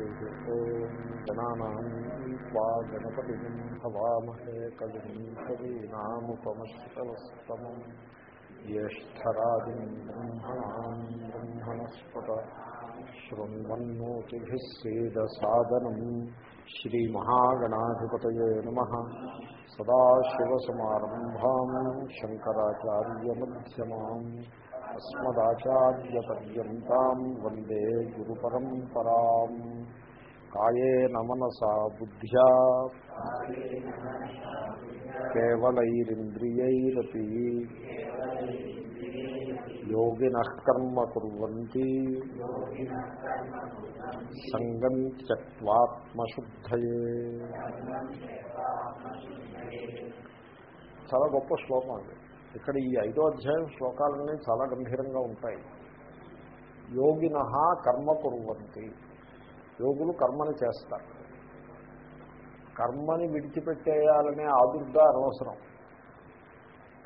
ఓం గణానాం వా గణపతిం హవామహే కవిం కవీనాముపమశ్రవస్తమం జ్యేష్టరాజం బ్రహ్మణాం బ్రహ్మణస్పత శృణ్వన్నోతిభిः సేదసాదనం శ్రీమహాగణాధిపతయే నమः. సదాశివసమారంభాం శంకరాచార్యమధ్యమాం. అస్మదాచార్యపర్యంతం వందే గురు పరంపరా కాయేన మనసా బుద్ధ్యా. కేవలైరింద్రియైరపి. యోగిన కర్మ కుర్వంతి. సంగం త్యక్వాత్మశుద్ధయే. చాలా గొప్ప శ్లోకం అది. ఇక్కడ ఈ ఐదో అధ్యాయం శ్లోకాలన్నీ చాలా గంభీరంగా ఉంటాయి. యోగిన కర్మ కురువంతి. యోగులు కర్మని చేస్తారు. కర్మని విడిచిపెట్టేయాలనే ఆదుర్గా అనవసరం.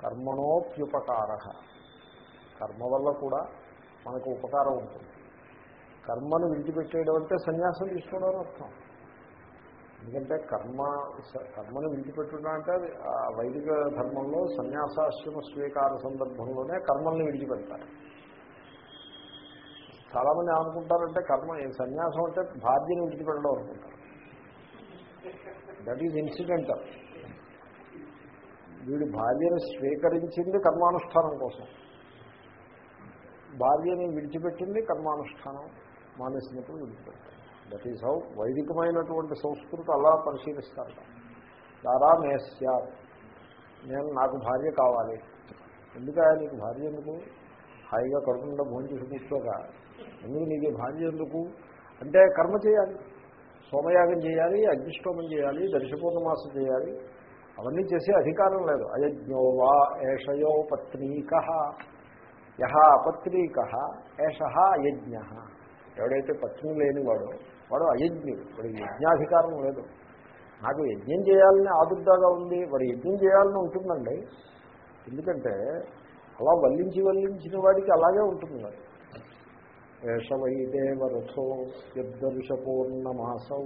కర్మణోప్యుపకార. కర్మ వల్ల కూడా మనకు ఉపకారం ఉంటుంది. కర్మను విడిచిపెట్టేయడం అంటే సన్యాసం తీసుకోవడం అర్థం. ఎందుకంటే కర్మ కర్మను విడిచిపెట్టడం అంటే అది ఆ వైదిక ధర్మంలో సన్యాసాశ్రమ స్వీకార సందర్భంలోనే కర్మల్ని విడిచిపెడతారు. చాలామంది ఏమనుకుంటారంటే కర్మ సన్యాసం అంటే భార్యను విడిచిపెట్టడం అనుకుంటారు. దట్ ఈజ్ ఇన్సిడెంటల్ వీడు భార్యను స్వీకరించింది కర్మానుష్ఠానం కోసం. భార్యని విడిచిపెట్టింది కర్మానుష్ఠానం మానేసినప్పుడు విడిచిపెట్టారు దట్ ఈజ్ హౌ వైదికమైనటువంటి సంస్కృతి అలా పరిశీలిస్తారు. దారా మేస్యా నేను నాకు భార్య కావాలి. ఎందుకు నీకు భార్య ఎందుకు? హాయిగా కడుపుండా భోజనం చేసి కూర్చోగా. ఎందుకు నీకు భార్య ఎందుకు? అంటే కర్మ చేయాలి. సోమయాగం చేయాలి అగ్నిష్టోమం చేయాలి దర్శపూర్ణమాస చేయాలి. అవన్నీ చేసే అధికారం లేదు. అయజ్ఞో వా ఏషయో పత్నీక. యహ అపత్నీక ఏష అయజ్ఞ ఎవడైతే పత్ని లేనివాడో వాడు అయజ్ఞుడు వాడికి యజ్ఞాధికారం లేదు. నాకు యజ్ఞం చేయాలని ఆదుర్దాగా ఉంది వాడు యజ్ఞం చేయాలని ఉంటుందండి. ఎందుకంటే అలా వల్లించి వల్లించిన వాడికి అలాగే ఉంటుంది వాడు ఏషవైదేవరథో యద్దర్శపూర్ణమాసౌ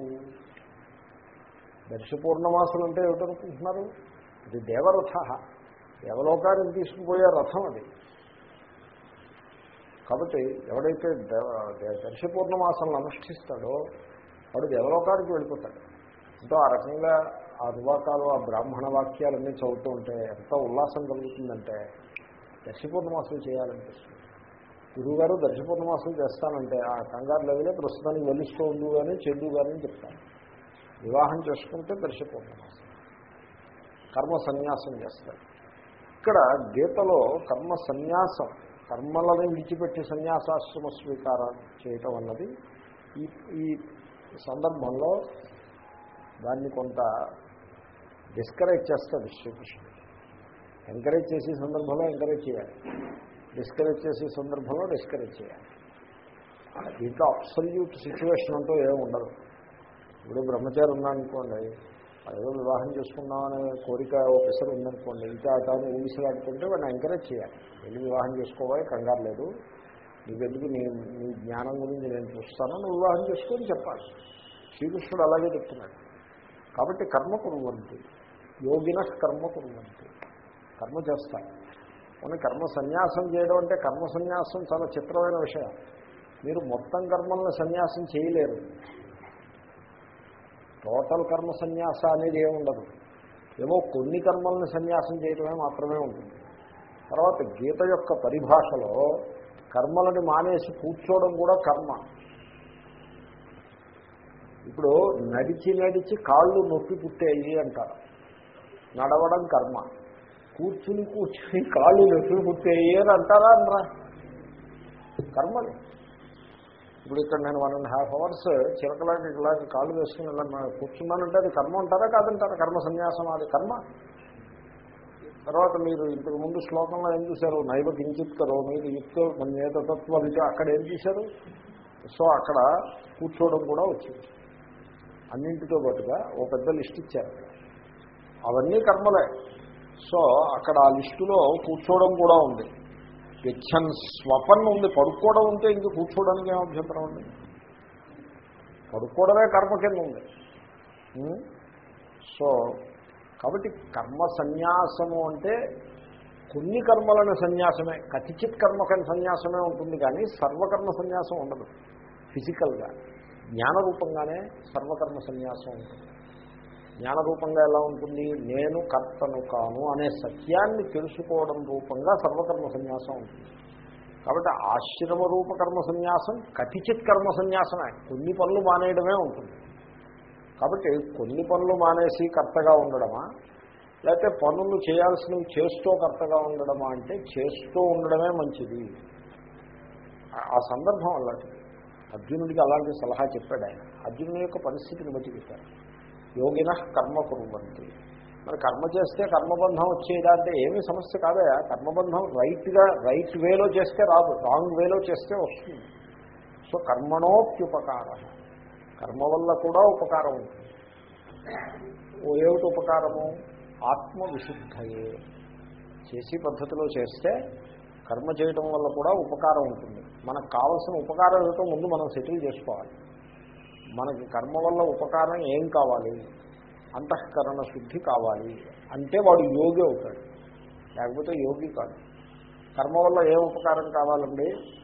దర్శపూర్ణమాసం అంటే ఏమిటనుకుంటున్నారు? అది దేవరథ. దేవలోకానికి తీసుకుపోయే రథం అది. కాబట్టి ఎవడైతే దర్శపూర్ణమాసంలో అనుష్ఠిస్తాడో వాడు దేవలోకానికి వెళ్ళిపోతాడు. ఎంతో ఆ రకంగా ఆ రువాకాలు ఆ బ్రాహ్మణ వాక్యాలన్నీ చదువుతూ ఉంటే ఎంత ఉల్లాసం కలుగుతుందంటే దర్శపూర్ణమాసం చేయాలనిపిస్తుంది. గురువుగారు దర్శపూర్ణమాసం చేస్తానంటే ఆ కంగారు లెవెలే ప్రస్తుతానికి వెలుస్తూ ఉండు కానీ చెడు కానీ చెప్తాను వివాహం చేసుకుంటే దర్శపూర్ణమాసం. కర్మ సన్యాసం చేస్తారు. ఇక్కడ గీతలో కర్మ సన్యాసం కర్మలను విడిచిపెట్టి సన్యాసాశ్రమ స్వీకారం చేయటం అన్నది ఈ ఈ సందర్భంలో దాన్ని కొంత డిస్కరేజ్ చేస్తాడు శ్రీకృష్ణుడు ఎంకరేజ్ చేసే సందర్భంలో ఎంకరేజ్ చేయాలి. డిస్కరేజ్ చేసే సందర్భంలో డిస్కరేజ్ చేయాలి. దీంట్లో అబ్సల్యూట్ సిచ్యువేషన్ అంటూ ఏమి ఉండదు. ఇప్పుడు బ్రహ్మచారి ఉన్నాడనుకోండి ఏదో వివాహం చేసుకుందామనే కోరిక ఒకసారి ఉందనుకోండి ఇంకా అటాను ఊగిసలాడుకుంటే వాడిని ఎంకరేజ్ చేయాలి. వెళ్ళి వివాహం చేసుకోవాలి కంగారు లేదు. నీకెందుకు నీ నీ జ్ఞానం గురించి నేను చూస్తాను నువ్వు వివాహం చేసుకొని చెప్పాలి. శ్రీకృష్ణుడు అలాగే చెప్తున్నాడు. కాబట్టి కర్మ కురువంతి. యోగిన కర్మ కురువంతి. కర్మ చేస్తాను కానీ కర్మ సన్యాసం చేయడం అంటే కర్మ సన్యాసం చాలా చిత్రమైన విషయం. మీరు మొత్తం కర్మలను సన్యాసం చేయలేరు. టోటల్ కర్మ సన్యాస అనేది ఏముండదు ఏవో కొన్ని కర్మల్ని సన్యాసం చేయడమే మాత్రమే ఉంటుంది. తర్వాత గీత యొక్క పరిభాషలో కర్మలని మానేసి కూర్చోవడం కూడా కర్మ. ఇప్పుడు నడిచి నడిచి కాళ్ళు నొప్పి పుట్టేయి అంటారు. నడవడం కర్మ. కూర్చుని కూర్చుని కాళ్ళు నొప్పి పుట్టేయి అని అంటారా అనరా కర్మని ఇప్పుడు ఇక్కడ నేను వన్ అండ్ హాఫ్ అవర్స్ చిరకలాంటి ఇలాంటి కాళ్ళు వేసుకుని ఇలా కూర్చున్నానంటే అది కర్మ అంటారా కాదంటారా? కర్మ సన్యాసం అది కర్మ. తర్వాత మీరు ఇంతకు ముందు శ్లోకంలో ఏం చూశారు? నైవ కించిత్ కరో మీరు యుక్తో మన ఏతత్వం అక్కడ ఏం చేశారు? సో అక్కడ కూర్చోవడం కూడా వచ్చింది. అన్నింటితో పాటుగా ఓ పెద్ద లిస్ట్ ఇచ్చారు. అవన్నీ కర్మలే. సో అక్కడ ఆ లిస్టులో కూర్చోవడం కూడా ఉంది. గచ్చన్ స్వపన్ ఉంది. పడుకోవడం ఉంటే ఇంక కూర్చోవడానికి ఏం అభ్యంతరం ఉంది పడుకోవడమే కర్మ కింద ఉంది. సో కాబట్టి కర్మ సన్యాసము అంటే కొన్ని కర్మలను సన్యాసమే కతిచిత్ కర్మకని సన్యాసమే ఉంటుంది కానీ సర్వకర్మ సన్యాసం ఉండదు. ఫిజికల్గా జ్ఞానరూపంగానే సర్వకర్మ సన్యాసం ఉంటుంది. జ్ఞానరూపంగా ఎలా ఉంటుంది? నేను కర్తను కాను అనే సత్యాన్ని తెలుసుకోవడం రూపంగా సర్వకర్మ సన్యాసం ఉంటుంది. కాబట్టి ఆశ్రమ రూప కర్మ సన్యాసం కతిచిత్ కర్మ సన్యాసమే. కొన్ని పనులు మానేయడమే ఉంటుంది. కాబట్టి కొన్ని పనులు మానేసి కర్తగా ఉండడమా? లేకపోతే పనులు చేయాల్సినవి చేస్తూ కర్తగా ఉండడమా అంటే చేస్తూ ఉండడమే మంచిది. ఆ- సందర్భం అలాంటిది. అర్జునుడికి అలాంటి సలహా చెప్పాడు ఆయన. అర్జునుడి యొక్క పరిస్థితిని బట్టి చెప్పారు. యోగిన కర్మ కురువంతి. మరి కర్మ చేస్తే కర్మబంధం వచ్చేదా అంటే ఏమీ సమస్య కాదా. కర్మబంధం రైట్గా రైట్ వేలో చేస్తే రాదు. రాంగ్ వేలో చేస్తే వస్తుంది. సో కర్మణోప్యుపకారం. కర్మ వల్ల కూడా ఉపకారం ఉంటుంది. ఏమిటి ఉపకారము? ఆత్మవిశుద్ధయే. చేసే చేసి పద్ధతిలో చేస్తే కర్మ చేయడం వల్ల కూడా ఉపకారం ఉంటుంది. మనకు కావలసిన ఉపకారం ఏమిటో ముందు మనం సెటిల్ చేసుకోవాలి. మనకి కర్మ వల్ల ఉపకారం ఏం కావాలి? అంతఃకరణ శుద్ధి కావాలి అంటే వాడు యోగి అవుతాడు. లేకపోతే యోగి కాదు. కర్మ వల్ల ఏ ఉపకారం కావాలండి?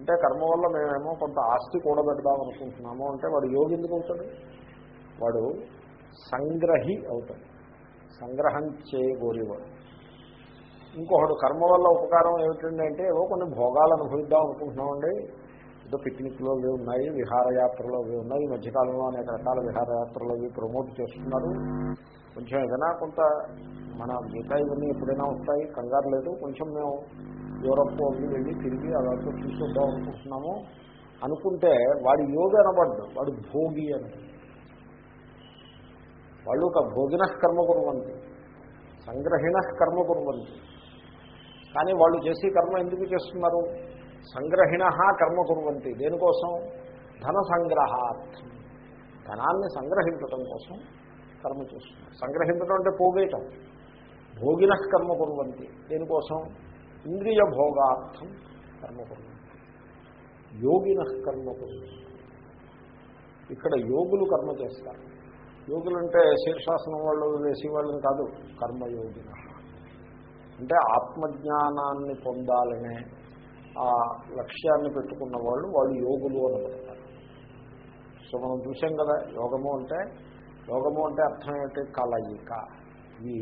అంటే కర్మ వల్ల మేమేమో కొంత ఆస్తి కూడబెడదాం అనుకుంటున్నాము అంటే వాడు యోగి ఎందుకు అవుతాడు? వాడు సంగ్రహి అవుతాడు. సంగ్రహం చేయగోరేవాడు. ఇంకొకడు కర్మ వల్ల ఉపకారం ఏమిటంటే ఏవో కొన్ని భోగాలు అనుభవిద్దాం అనుకుంటున్నామండి. ఏదో పిక్నిక్లో అవి ఉన్నాయి విహారయాత్రలు అవి ఉన్నాయి. ఈ మధ్యకాలంలో అనేక రకాల విహారయాత్రలు అవి ప్రమోట్ చేస్తున్నారు. కొంచెం ఏదైనా కొంత మన మిగతా ఇవన్నీ ఎప్పుడైనా వస్తాయి కంగారు లేదు. కొంచెం మేము యూరప్ అవి వెళ్ళి తిరిగి అలాంటి చూసొద్దాం అనుకుంటున్నాము. అనుకుంటే వాడి యోగి అనబడ్డు వాడు భోగి అని. వాళ్ళు ఒక భోగిన కర్మ కురవంతి సంగ్రహిణ కర్మ కురవంతి కానీ వాళ్ళు చేసే కర్మ ఎందుకు చేస్తున్నారు? సంగ్రహిణ కర్మ కురవంతి దేనికోసం? ధన సంగ్రహార్థం ధనాన్ని సంగ్రహించడం కోసం కర్మ చేస్తున్నారు. సంగ్రహించడం అంటే పోగేయటం. భోగిన కర్మ కురవంతి దేనికోసం? ఇంద్రియ భోగార్థం కర్మ యోగిన కర్మ ఇక్కడ యోగులు కర్మ చేస్తారు. యోగులు అంటే శీర్షాసనం వాళ్ళు వేసి వాళ్ళని కాదు కర్మయోగిన. అంటే ఆత్మజ్ఞానాన్ని పొందాలనే ఆ లక్ష్యాన్ని పెట్టుకున్న వాళ్ళు వాళ్ళు యోగులు అని పెడతారు సో మనం చూసాం కదా యోగము అంటే యోగము అంటే అర్థం ఏంటి కలయిక. ఇవి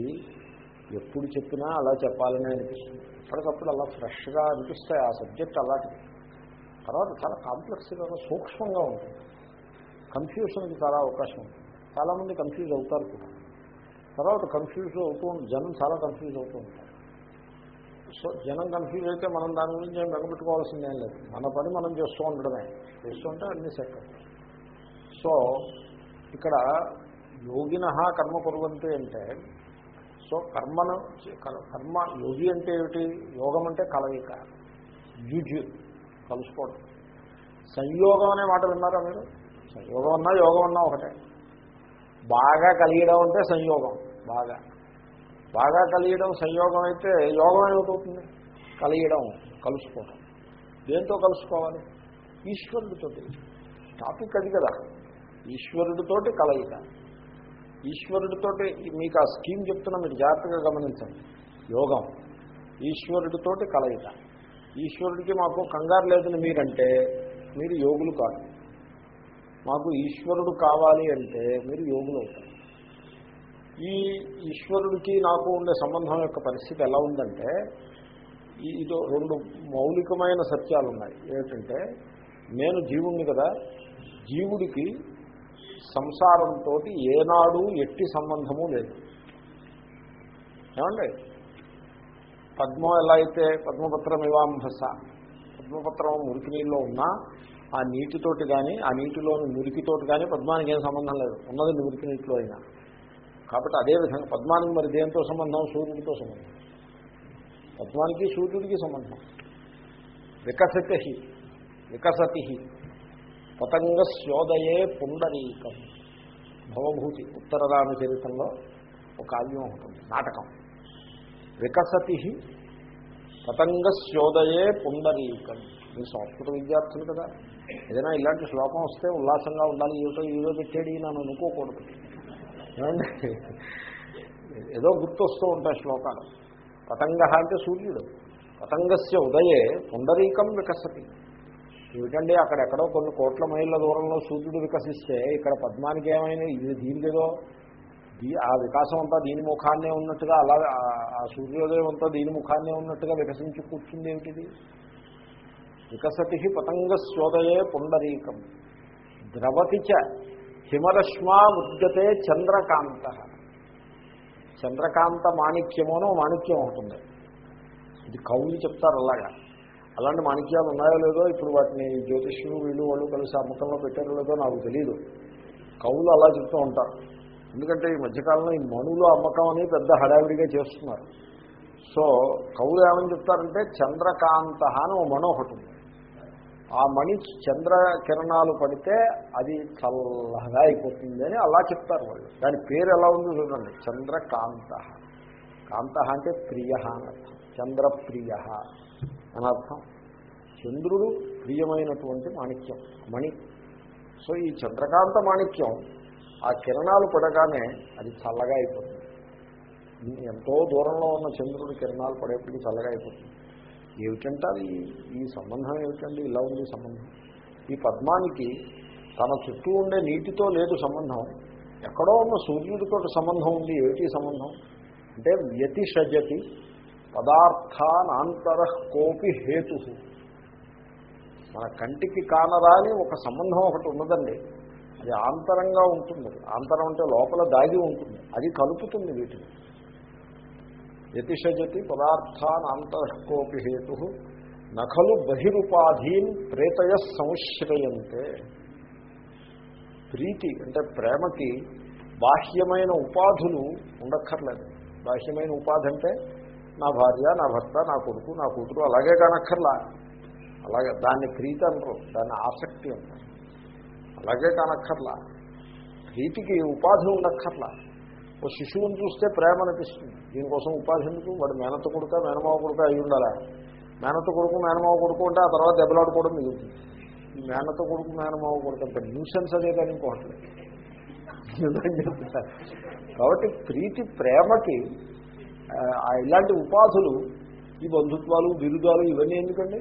ఎప్పుడు చెప్పినా అలా చెప్పాలని అనిపిస్తుంది. ఎప్పటికప్పుడు అలా ఫ్రెష్గా అనిపిస్తాయి ఆ సబ్జెక్ట్ అలాంటిది. తర్వాత చాలా కాంప్లెక్స్గా సూక్ష్మంగా ఉంటుంది. కన్ఫ్యూషన్కి చాలా అవకాశం ఉంటుంది. చాలామంది కన్ఫ్యూజ్ అవుతారు కూడా. తర్వాత కన్ఫ్యూజ్ అవుతూ జనం చాలా కన్ఫ్యూజ్ అవుతూ ఉంటారు. సో జనం కన్ఫ్యూజ్ అయితే మనం దాని గురించి ఏం వెగబెట్టుకోవాల్సిందేం లేదు. మన పని మనం చేస్తూ ఉండడమే. చేస్తుంటే అన్ని సెట్ అవుతాయి. సో ఇక్కడ యోగిన కర్మ కురవంతి అంటే సో కర్మను కర్మ యోగి అంటే ఏమిటి? యోగం అంటే కలయిక. యుజు కలుసుకోవడం. సంయోగం అనే మాట విన్నారా మీరు? సంయోగం అన్నా యోగం అన్నా ఒకటే. బాగా కలియడం అంటే సంయోగం బాగా. బాగా కలియడం సంయోగం అయితే యోగం ఏమిటవుతుంది? కలియడం కలుసుకోవడం. దేంతో కలుసుకోవాలి? ఈశ్వరుడితోటి టాపిక్ అది కదా. ఈశ్వరుడితోటి కలయిక. ఈశ్వరుడితోటి మీకు ఆ స్కీమ్ చెప్తున్నా మీరు జాగ్రత్తగా గమనించండి. యోగం. ఈశ్వరుడితోటి కలయిక. ఈశ్వరుడికి మాకు కంగారు లేదని మీరంటే మీరు యోగులు కాదు. మాకు ఈశ్వరుడు కావాలి అంటే మీరు యోగులు అవుతారు. ఈ ఈశ్వరుడికి నాకు ఉండే సంబంధం యొక్క పరిస్థితి ఎలా ఉందంటే ఇదో రెండు మౌలికమైన సత్యాలు ఉన్నాయి ఏంటంటే నేను జీవుణ్ణి కదా జీవుడికి సంసారంతో ఏనాడు ఎట్టి సంబంధము లేదు. ఏమండి? పద్మం ఎలా అయితే పద్మపత్రం ఇవాంభస పద్మపత్రం మురికి నీళ్ళలో ఉన్నా ఆ నీటితోటి కానీ ఆ నీటిలోని మురికితోటి కానీ పద్మానికి ఏం సంబంధం లేదు. ఉన్నది మురికి నీటిలో అయినా. కాబట్టి అదేవిధంగా పద్మానికి మరి దేంతో సంబంధం? సూర్యుడితో సంబంధం. పద్మానికి సూర్యుడికి సంబంధం. వికసతి వికసతి పతంగ స్యోదయే పుండరీకం. భవభూతి ఉత్తరరామ చరిత్రలో ఒక కావ్యం ఉంటుంది నాటకం. వికసతి పతంగ స్యోదయే పుండరీకం. మీ సంస్కృత విద్యార్థులు కదా. ఏదైనా ఇలాంటి శ్లోకం వస్తే ఉల్లాసంగా ఉండాలి ఏమిటో ఏదో పెట్టేది నన్ను అనుకోకూడదు. ఏదో గుర్తొస్తూ ఉంటాయి శ్లోకాలు. పతంగ అంటే సూర్యుడు. పతంగస్య ఉదయే పుండరీకం వికసతి. ఏమిటండి? అక్కడెక్కడో కొన్ని కోట్ల మైళ్ళ దూరంలో సూర్యుడు వికసిస్తే ఇక్కడ పద్మానికి ఏమైనా ఇది దీనికేదో దీ ఆ వికాసం అంతా దీని ముఖాన్నే ఉన్నట్టుగా అలా ఆ సూర్యోదయం అంతా దీని ముఖాన్నే ఉన్నట్టుగా వికసించి కూర్చుంది ఏమిటిది? వికసతి పతంగస్యోదయే పుండరీకం. ద్రవతి చ హిమరశ్మా ఉద్గతే చంద్రకాంత. చంద్రకాంత మాణిక్యమోనో మాణిక్యం ఉంటుంది ఇది కవులు చెప్తారు అలాగా. అలాంటి మాణిక్యాలు ఉన్నాయో లేదో ఇప్పుడు వాటిని జ్యోతిష్యులు వీళ్ళు వాళ్ళు కలిసి అమ్మకంలో పెట్టారో లేదో నాకు తెలియదు కవులు అలా చెప్తూ ఉంటారు. ఎందుకంటే ఈ మధ్యకాలంలో ఈ మణులు అమ్మకం అని పెద్ద హడావిడిగా చేస్తున్నారు. సో కవులు ఏమని చెప్తారంటే చంద్రకాంత అని ఓ మణి ఒకటి ఉంది. ఆ మణి చంద్ర కిరణాలు పడితే అది చల్లగా అయిపోతుంది అని అలా చెప్తారు వాళ్ళు. దాని పేరు ఎలా ఉందో చూడండి. చంద్రకాంత. కాంత అంటే ప్రియ అని అర్థం. చంద్రప్రియ. అనర్థం చంద్రుడు ప్రియమైనటువంటి మాణిక్యం మణి. సో ఈ చంద్రకాంత మాణిక్యం ఆ కిరణాలు పడగానే అది చల్లగా అయిపోతుంది. ఎంతో దూరంలో ఉన్న చంద్రుడి కిరణాలు పడేప్పటికీ చల్లగా అయిపోతుంది. ఏమిటంటారు ఈ ఈ సంబంధం ఏమిటండి? ఇలా ఉంది సంబంధం. ఈ పద్మానికి తన చుట్టూ ఉండే నీటితో లేదు సంబంధం. ఎక్కడో ఉన్న సూర్యుడితో సంబంధం ఉంది. ఏమిటి సంబంధం? అంటే వ్యతిషజతి పదార్థానంతర కోపి హేతు. మన కంటికి కానరాని ఒక సంబంధం ఒకటి ఉన్నదండి. అది ఆంతరంగా ఉంటుంది. ఆంతరం అంటే లోపల దాగి ఉంటుంది. అది కలుపుతుంది వీటిని. యతిషజతి పదార్థానాంతరకోపి హేతు. నఖలు బహిరుపాధీన్ ప్రేతయ సంశ్రయంతే. ప్రీతి అంటే ప్రేమకి బాహ్యమైన ఉపాధులు ఉండక్కర్లేదు. బాహ్యమైన ఉపాధి అంటే నా భార్య నా భర్త నా కొడుకు నా కూతురు అలాగే కానక్కర్లా. అలాగే దాన్ని ప్రీతి అనరు దాన్ని ఆసక్తి అంటారు. అలాగే కానక్కర్లా. ప్రీతికి ఉపాధి ఉండక్కర్లా. ఓ శిశువుని చూస్తే ప్రేమ అనిపిస్తుంది. దీనికోసం ఉపాధి ఎందుకు? వాడు మేనత కొడుక మేనమావ కొడుక అయి ఉండాలా? మేనత కొడుకు మేనమావ కొడుకు ఉంటే ఆ తర్వాత దెబ్బలాడుకోవడం మిగులుతుంది. ఈ మేనత కొడుకు మేనమావ కొడుకు అంత న్యూసెన్స్ అదే కానీ ఇంకోట్లేదు కాబట్టి ప్రీతి ప్రేమకి ఇలాంటి ఉపాధులు ఈ బంధుత్వాలు బిరుదాలు ఇవన్నీ ఎందుకండి?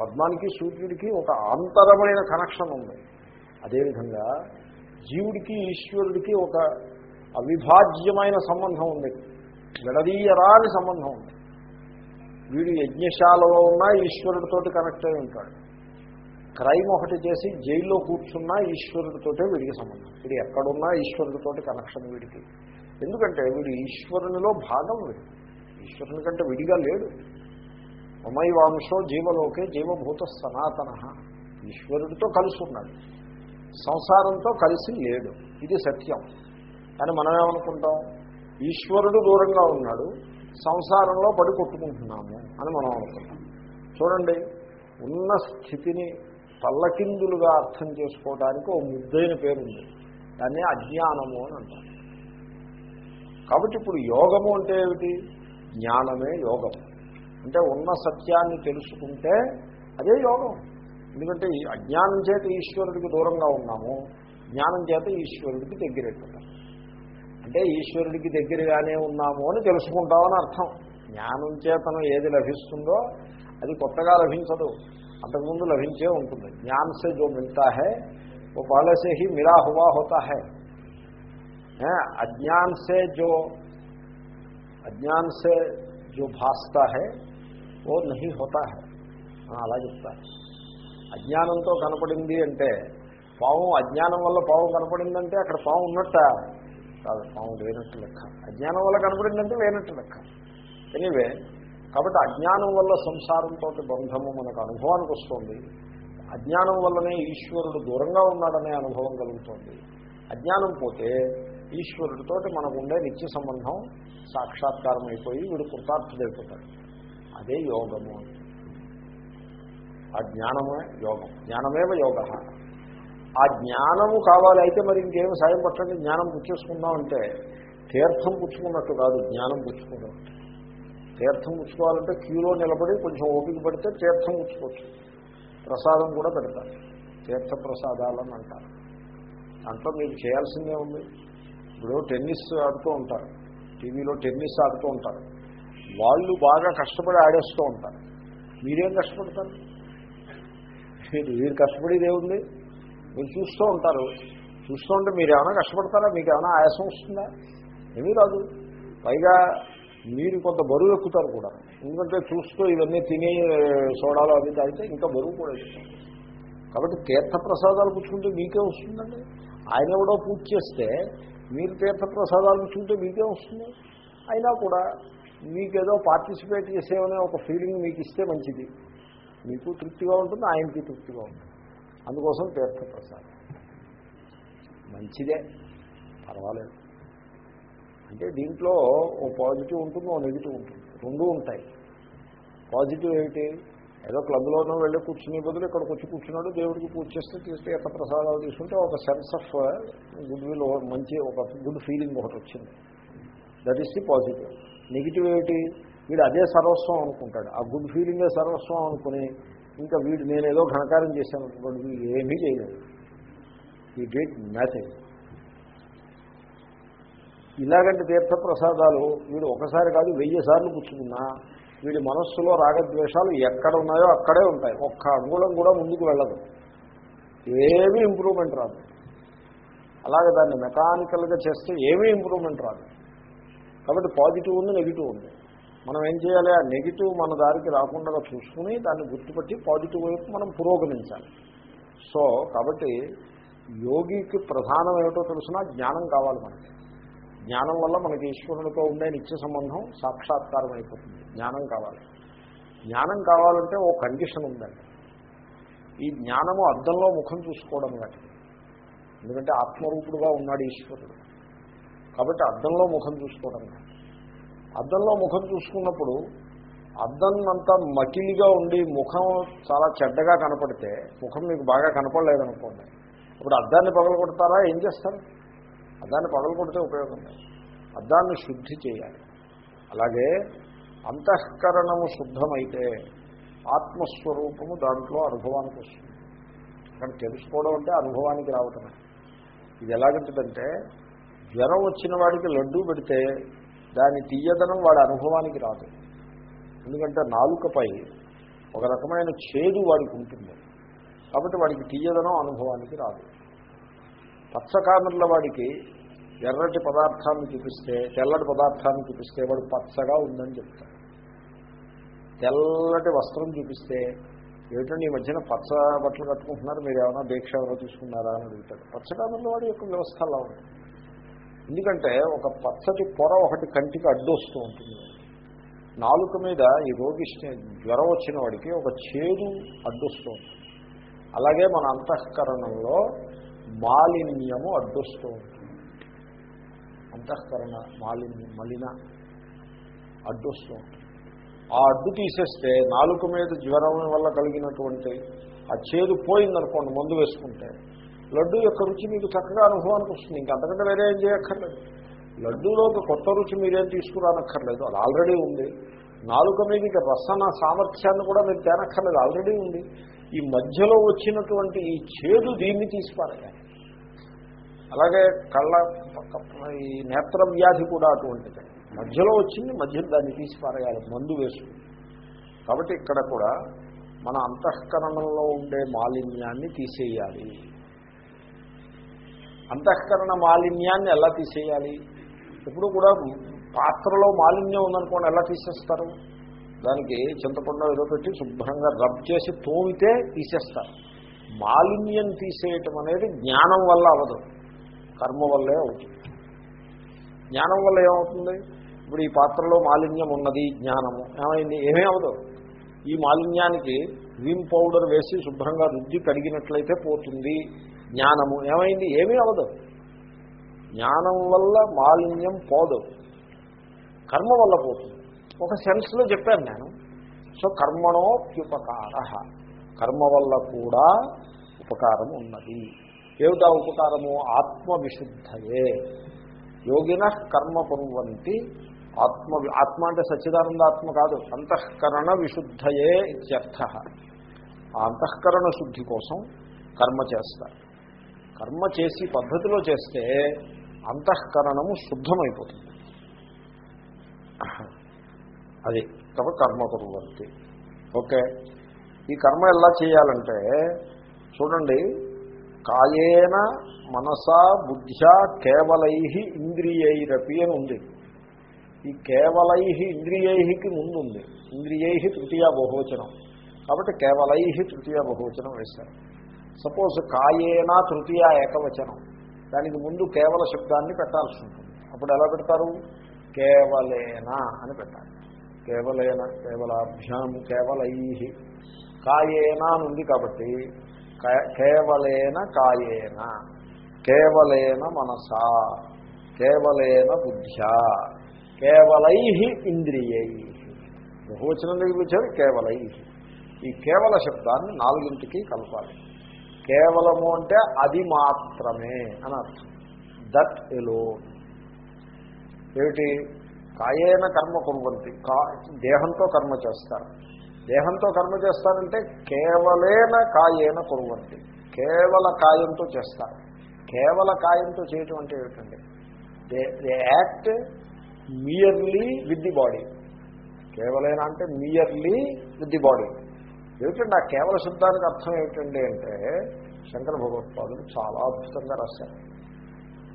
పద్మానికి సూర్యుడికి ఒక అంతరమైన కనెక్షన్ ఉంది. అదేవిధంగా జీవుడికి ఈశ్వరుడికి ఒక అవిభాజ్యమైన సంబంధం ఉంది. విడదీయరాని సంబంధం ఉంది. వీడు యజ్ఞశాలలో ఉన్న ఈశ్వరుడితోటి కనెక్ట్ అయి ఉంటాడు. క్రైమ్ ఒకటి చేసి జైల్లో కూర్చున్నా ఈశ్వరుడితోటే వీడికి సంబంధం. వీడు ఎక్కడున్నా ఈశ్వరుడితోటి కనెక్షన్ వీడికి. ఎందుకంటే వీడు ఈశ్వరునిలో భాగం వీడు. ఈశ్వరుని కంటే విడిగా లేడు. మమైవాంశో జీవలోకే జీవభూత సనాతన. ఈశ్వరుడితో కలిసి ఉన్నాడు. సంసారంతో కలిసి లేడు. ఇది సత్యం. కానీ మనం ఏమనుకుంటాం? ఈశ్వరుడు దూరంగా ఉన్నాడు. సంసారంలో పడి కొట్టుకుంటున్నాము అని మనం అనుకుంటాం. చూడండి ఉన్న స్థితిని పల్లకిందులుగా అర్థం చేసుకోవడానికి ఓ ముద్దైన పేరుంది. దాన్ని అజ్ఞానము అని అంటారు. కాబట్టి ఇప్పుడు యోగము అంటే ఏమిటి జ్ఞానమే యోగం అంటే ఉన్న సత్యాన్ని తెలుసుకుంటే అదే యోగం ఎందుకంటే ఈ అజ్ఞానం చేత ఈశ్వరుడికి దూరంగా ఉన్నాము జ్ఞానం చేత ఈశ్వరుడికి దగ్గరెట్టున్నాం అంటే ఈశ్వరుడికి దగ్గరగానే ఉన్నాము అని తెలుసుకుంటామని అర్థం జ్ఞానం చేతను ఏది లభిస్తుందో అది కొత్తగా లభించదు అంతకుముందు లభించే ఉంటుంది జ్ఞాన్ సే జో మిల్తా హై वो पहले से ही मिला हुआ होता है अज्ञान से जो अज्ञान से जो भासता है वो नहीं होता है అలా చెప్తారు అజ్ఞానంతో కనపడింది అంటే పాము అజ్ఞానం వల్ల పాము కనపడిందంటే అక్కడ పాము ఉన్నట్ట కాదు పాము లేనట్టు లెక్క అజ్ఞానం వల్ల కనపడిందంటే లేనట్టు లెక్క ఎనీవే కాబట్టి అజ్ఞానం వల్ల సంసారంతో బంధము మనకు అనుభవానికి వస్తుంది అజ్ఞానం వల్లనే ఈశ్వరుడు దూరంగా ఉన్నాడనే అనుభవం కలుగుతుంది అజ్ఞానం పోతే ఈశ్వరుడితో మనకు ఉండే నిత్య సంబంధం సాక్షాత్కారం అయిపోయి వీడు కృతార్థుడైపోతాడు. అదే యోగము. ఆ జ్ఞానమే యోగం. జ్ఞానమేవ యోగ. ఆ జ్ఞానము కావాలి అయితే మరి ఇంకేమి సాయం పట్టండి? జ్ఞానం పుచ్చేసుకుందాం అంటే తీర్థం పుచ్చుకున్నట్టు కాదు జ్ఞానం పుచ్చుకోవడం. తీర్థం పుచ్చుకోవాలంటే క్యూలో నిలబడి కొంచెం ఓపిక పడితే తీర్థం పుచ్చుకోవచ్చు. ప్రసాదం కూడా పెడతారు. తీర్థ ప్రసాదాలని అంటారు. దాంట్లో మీరు చేయాల్సిందే ఉంది. ఇప్పుడు టెన్నిస్ ఆడుతూ ఉంటారు. టీవీలో టెన్నిస్ ఆడుతూ ఉంటారు. వాళ్ళు బాగా కష్టపడి ఆడేస్తూ ఉంటారు. మీరేం కష్టపడతారు? మీరు మీరు కష్టపడేది ఏముంది? మీరు చూస్తూ ఉంటారు. చూస్తూ ఉంటే మీరు ఏమైనా కష్టపడతారా? మీకు ఏమైనా ఆయాసం వస్తుందా? ఏమీ రాదు. పైగా మీరు కొంత బరువు ఎక్కుతారు కూడా. ఎందుకంటే చూస్తూ ఇవన్నీ తిని సోడాలు అవి తాగితే ఇంకా బరువు కూడా ఎక్కుతారు. కాబట్టి తీర్థ ప్రసాదాలు పుచ్చుకుంటే మీకే వస్తుందండి. ఆయన కూడా పూజ చేస్తే మీరు తీర్థ ప్రసాదాలు మీకే వస్తుంది. అయినా కూడా మీకేదో పార్టిసిపేట్ చేసేవనే ఒక ఫీలింగ్ మీకు ఇస్తే మంచిది. మీకు తృప్తిగా ఉంటుంది ఆయనకి తృప్తిగా ఉంటుంది. అందుకోసం తీర్థప్రసాదం. మంచిదే. పర్వాలేదు. అంటే దీంట్లో ఓ పాజిటివ్ ఉంటుంది ఓ నెగిటివ్ ఉంటుంది. రెండూ ఉంటాయి. పాజిటివ్ ఏమిటి? ఏదో క్లబ్లోనో వెళ్ళి కూర్చుని బదులు ఇక్కడికి వచ్చి కూర్చున్నాడు దేవుడికి పూజ చేస్తే తీస్తే ఎంత ప్రసాదాలు తీసుకుంటే ఒక సెన్స్ ఆఫ్ గుడ్ విల్ మంచి ఒక గుడ్ ఫీలింగ్ ఒకటి వచ్చింది. That is the positive negative ఏమిటి? వీడు అదే సర్వస్వం అనుకుంటాడు. ఆ గుడ్ ఫీలింగే సర్వస్వం అనుకుని ఇంకా వీడు నేనేదో ఘనకారం చేశాను అనుకోండి వీడు ఏమీ చేయలేదు. ఈ డేట్ మ్యాచింగ్ ఇలాగంటే తీర్థ ప్రసాదాలు వీడు ఒకసారి కాదు వెయ్యి సార్లు పుచ్చుకున్నా వీడి మనస్సులో రాగద్వేషాలు ఎక్కడ ఉన్నాయో అక్కడే ఉంటాయి. ఒక్క అంగుళం కూడా ముందుకు వెళ్ళదు. ఏమీ ఇంప్రూవ్మెంట్ రాదు. అలాగే దాన్ని మెకానికల్గా చేస్తే ఏమీ ఇంప్రూవ్మెంట్ రాదు. కాబట్టి పాజిటివ్ ఉంది నెగిటివ్ ఉంది. మనం ఏం చేయాలి? ఆ నెగిటివ్ మన దారికి రాకుండా చూసుకుని దాన్ని గుర్తుపట్టి పాజిటివ్ వైపు మనం పురోగమించాలి. సో కాబట్టి యోగికి ప్రధానం ఏమిటో తెలిసినా? జ్ఞానం కావాలి మనకి. జ్ఞానం వల్ల మనకి ఈశ్వరునితో ఉండే నిత్య సంబంధం సాక్షాత్కారం అయిపోతుంది. జ్ఞానం కావాలి. జ్ఞానం కావాలంటే ఓ కండిషన్ ఉందండి. ఈ జ్ఞానము అద్దంలో ముఖం చూసుకోవడం కానీ ఎందుకంటే ఆత్మరూపుడుగా ఉన్నాడు ఈశ్వరుడు. కాబట్టి అద్దంలో ముఖం చూసుకోవడం అద్దంలో ముఖం చూసుకున్నప్పుడు అద్దం అంతా మకిలిగా ఉండి ముఖం చాలా చెడ్డగా కనపడితే ముఖం మీకు బాగా కనపడలేదనుకోండి. ఇప్పుడు అద్దాన్ని పగలగొడతారా? ఏం చేస్తారు? అద్దాన్ని పగలగొడితే ఉపయోగం లేదు. అద్దాన్ని శుద్ధి చేయాలి. అలాగే అంతఃకరణము శుద్ధమైతే ఆత్మస్వరూపము దాంట్లో అనుభవానికి వస్తుంది. కానీ తెలుసుకోవడం అంటే అనుభవానికి రావటమే. ఇది ఎలాగంటుందంటే జ్వరం వచ్చిన వాడికి లడ్డూ పెడితే దాని తీయదనం వాడి అనుభవానికి రాదు. ఎందుకంటే నాలుకపై ఒక రకమైన చేదు వాడికి ఉంటుంది. కాబట్టి వాడికి తీయదనం అనుభవానికి రాదు. పచ్చకామెర్ల వాడికి ఎర్రటి పదార్థాన్ని చూపిస్తే తెల్లటి పదార్థాన్ని చూపిస్తే వాడు పచ్చగా ఉందని చెప్తాడు. తెల్లటి వస్త్రం చూపిస్తే ఏమిటండి ఈ మధ్యన పచ్చ బట్టలు కట్టుకుంటున్నారు మీరు ఏమైనా దీక్ష ఎవరో తీసుకున్నారా అని అడుగుతాడు. పచ్చకామెర్ల వాడి యొక్క వ్యవస్థ అలా ఉంటుంది. ఎందుకంటే ఒక పచ్చటి పొర ఒకటి కంటికి అడ్డొస్తూ ఉంటుంది. నాలుక మీద ఈ రోగి జ్వరం వచ్చిన వాడికి ఒక చేదు అడ్డొస్తూ ఉంటుంది. అలాగే మన అంతఃకరణంలో మాలిన్యము అడ్డొస్తూ ఉంటుంది. అంతఃకరణ మాలిన్యం మలిన అడ్డొస్తూ ఉంటుంది. ఆ అడ్డు తీసేస్తే నాలుక మీద జ్వరం వల్ల కలిగినటువంటి ఆ చేదు పోయిందనుకోండి మందు వేసుకుంటే. లడ్డు యొక్క రుచి మీకు చక్కగా అనుభవానికి వస్తుంది ఇంకంతకంటే వేరే ఏం చేయక్కర్లేదు. లడ్డూలో కొత్త రుచి మీరేం తీసుకురానక్కర్లేదు. అది ఆల్రెడీ ఉంది. నాలుక మీదకి రసన సామర్థ్యాన్ని కూడా మీరు తేనక్కర్లేదు. ఆల్రెడీ ఉంది. ఈ మధ్యలో వచ్చినటువంటి ఈ చేదు దీన్ని తీసిపారాలి అలాగే కళ్ళ ఈ నేత్ర వ్యాధి కూడా అటువంటిది. మధ్యలో వచ్చింది మధ్యలో దాన్ని తీసిపారేయాలి మందు వేసుకుని కాబట్టి ఇక్కడ కూడా మన అంతఃకరణంలో ఉండే మాలిన్యాన్ని తీసేయాలి. అంతఃకరణ మాలిన్యాన్ని ఎలా తీసేయాలి? ఇప్పుడు కూడా పాత్రలో మాలిన్యం ఉందనుకోండి ఎలా తీసేస్తారు? దానికి చింతపండు ఏదో పెట్టి శుభ్రంగా రబ్ చేసి తోమితే తీసేస్తారు. మాలిన్యం తీసేయటం అనేది జ్ఞానం వల్ల అవదు కర్మ వల్లే అవుతుంది. జ్ఞానం వల్ల ఏమవుతుంది? ఇప్పుడు ఈ పాత్రలో మాలిన్యం ఉన్నది జ్ఞానము. ఏమైంది? ఏమీ అవదు ఈ మాలిన్యానికి విమ్ పౌడర్ వేసి శుభ్రంగా రుద్ది కడిగినట్లయితే పోతుంది జ్ఞానము. ఏమైంది? ఏమీ అవదు జ్ఞానం వల్ల మాలిన్యం పోదు. కర్మ వల్ల పోతుంది. ఒక సెన్స్లో చెప్పాను నేను. సో కర్మణోప్యుపకార కర్మ వల్ల కూడా ఉపకారం ఉన్నది. ఏమిటా ఉపకారము? ఆత్మవిశుద్ధయే. యోగిన కర్మ కుర్వంతి ఆత్మ ఆత్మ అంటే సచ్చిదానంద ఆత్మ కాదు. అంతఃకరణ విశుద్ధయే ఇత్యర్థ. ఆ అంతఃకరణ శుద్ధి కోసం కర్మ చేస్తారు. కర్మ చేసి పద్ధతిలో చేస్తే అంతఃకరణము శుద్ధమైపోతుంది. అది తప్ప కర్మ కుర్వంతి ఓకే. ఈ కర్మ ఎలా చేయాలంటే చూడండి కాయేన మనసా బుద్ధ్యా కేవలై ఇంద్రియైరపి అని ఉంది. ఈ కేవలై ఇంద్రియైకి ముందు ఉంది ఇంద్రియై తృతీయ బహువచనం. కాబట్టి కేవలై తృతీయ బహువచనం వేశారు. సపోజ్ కాయేనా తృతీయ ఏకవచనం. దానికి ముందు కేవల శబ్దాన్ని పెట్టాల్సి ఉంటుంది. అప్పుడు ఎలా పెడతారు? కేవలేనా అని పెట్టాలి. కేవలేన కేవలాభ్యాం కేవలై. కాయేనా అని ఉంది కాబట్టి కేవలేన కాయేన కేవలేన మనసా కేవలేన బుద్ధ్యా కేవలై ఇంద్రియై. బహువచనం దగ్గర వచ్చారు కేవలై. ఈ కేవల శబ్దాన్ని నాలుగింటికి కలపాలి. కేవలము అంటే అది మాత్రమే అని అర్థం. దట్ ఎలో ఏమిటి? కాయేన కర్మ కురువంతి కా దేహంతో కర్మ చేస్తారు. దేహంతో కర్మ చేస్తారంటే కేవలేన కాయేన కురువంతి. కేవల కాయంతో చేస్తారు. కేవల కాయంతో చేయటం అంటే ఏమిటండి? They they act merely with the body. కేవలైన అంటే మియర్లీ విత్ ది బాడీ. ఏమిటండి ఆ కేవల శబ్దానికి అర్థం ఏమిటండి అంటే శంకర భగవత్పాదులు చాలా అద్భుతంగా రాశారు.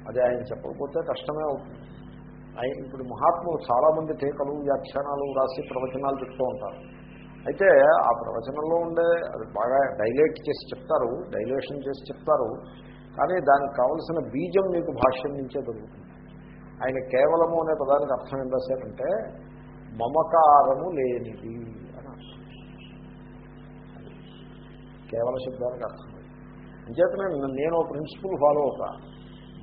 అది ఆయన చెప్పకపోతే కష్టమే అవుతుంది. ఆయన ఇప్పుడు మహాత్ములు చాలామంది టీకలు వ్యాఖ్యానాలు రాసి ప్రవచనాలు చెప్తూ ఉంటారు. అయితే ఆ ప్రవచనంలో ఉండే అది బాగా డైలేట్ చేసి చెప్తారు డైలేషన్ చేసి చెప్తారు. కానీ దానికి కావలసిన బీజం మీకు భాష్యం నుంచే దొరుకుతుంది. ఆయన కేవలము అనే పదానికి అర్థం ఏం రాశారంటే మమకారము లేనిది అని అర్థం. కేవల శబ్దానికి అర్థం అంచేతనే నేను ప్రిన్సిపల్ ఫాలో అవుతా.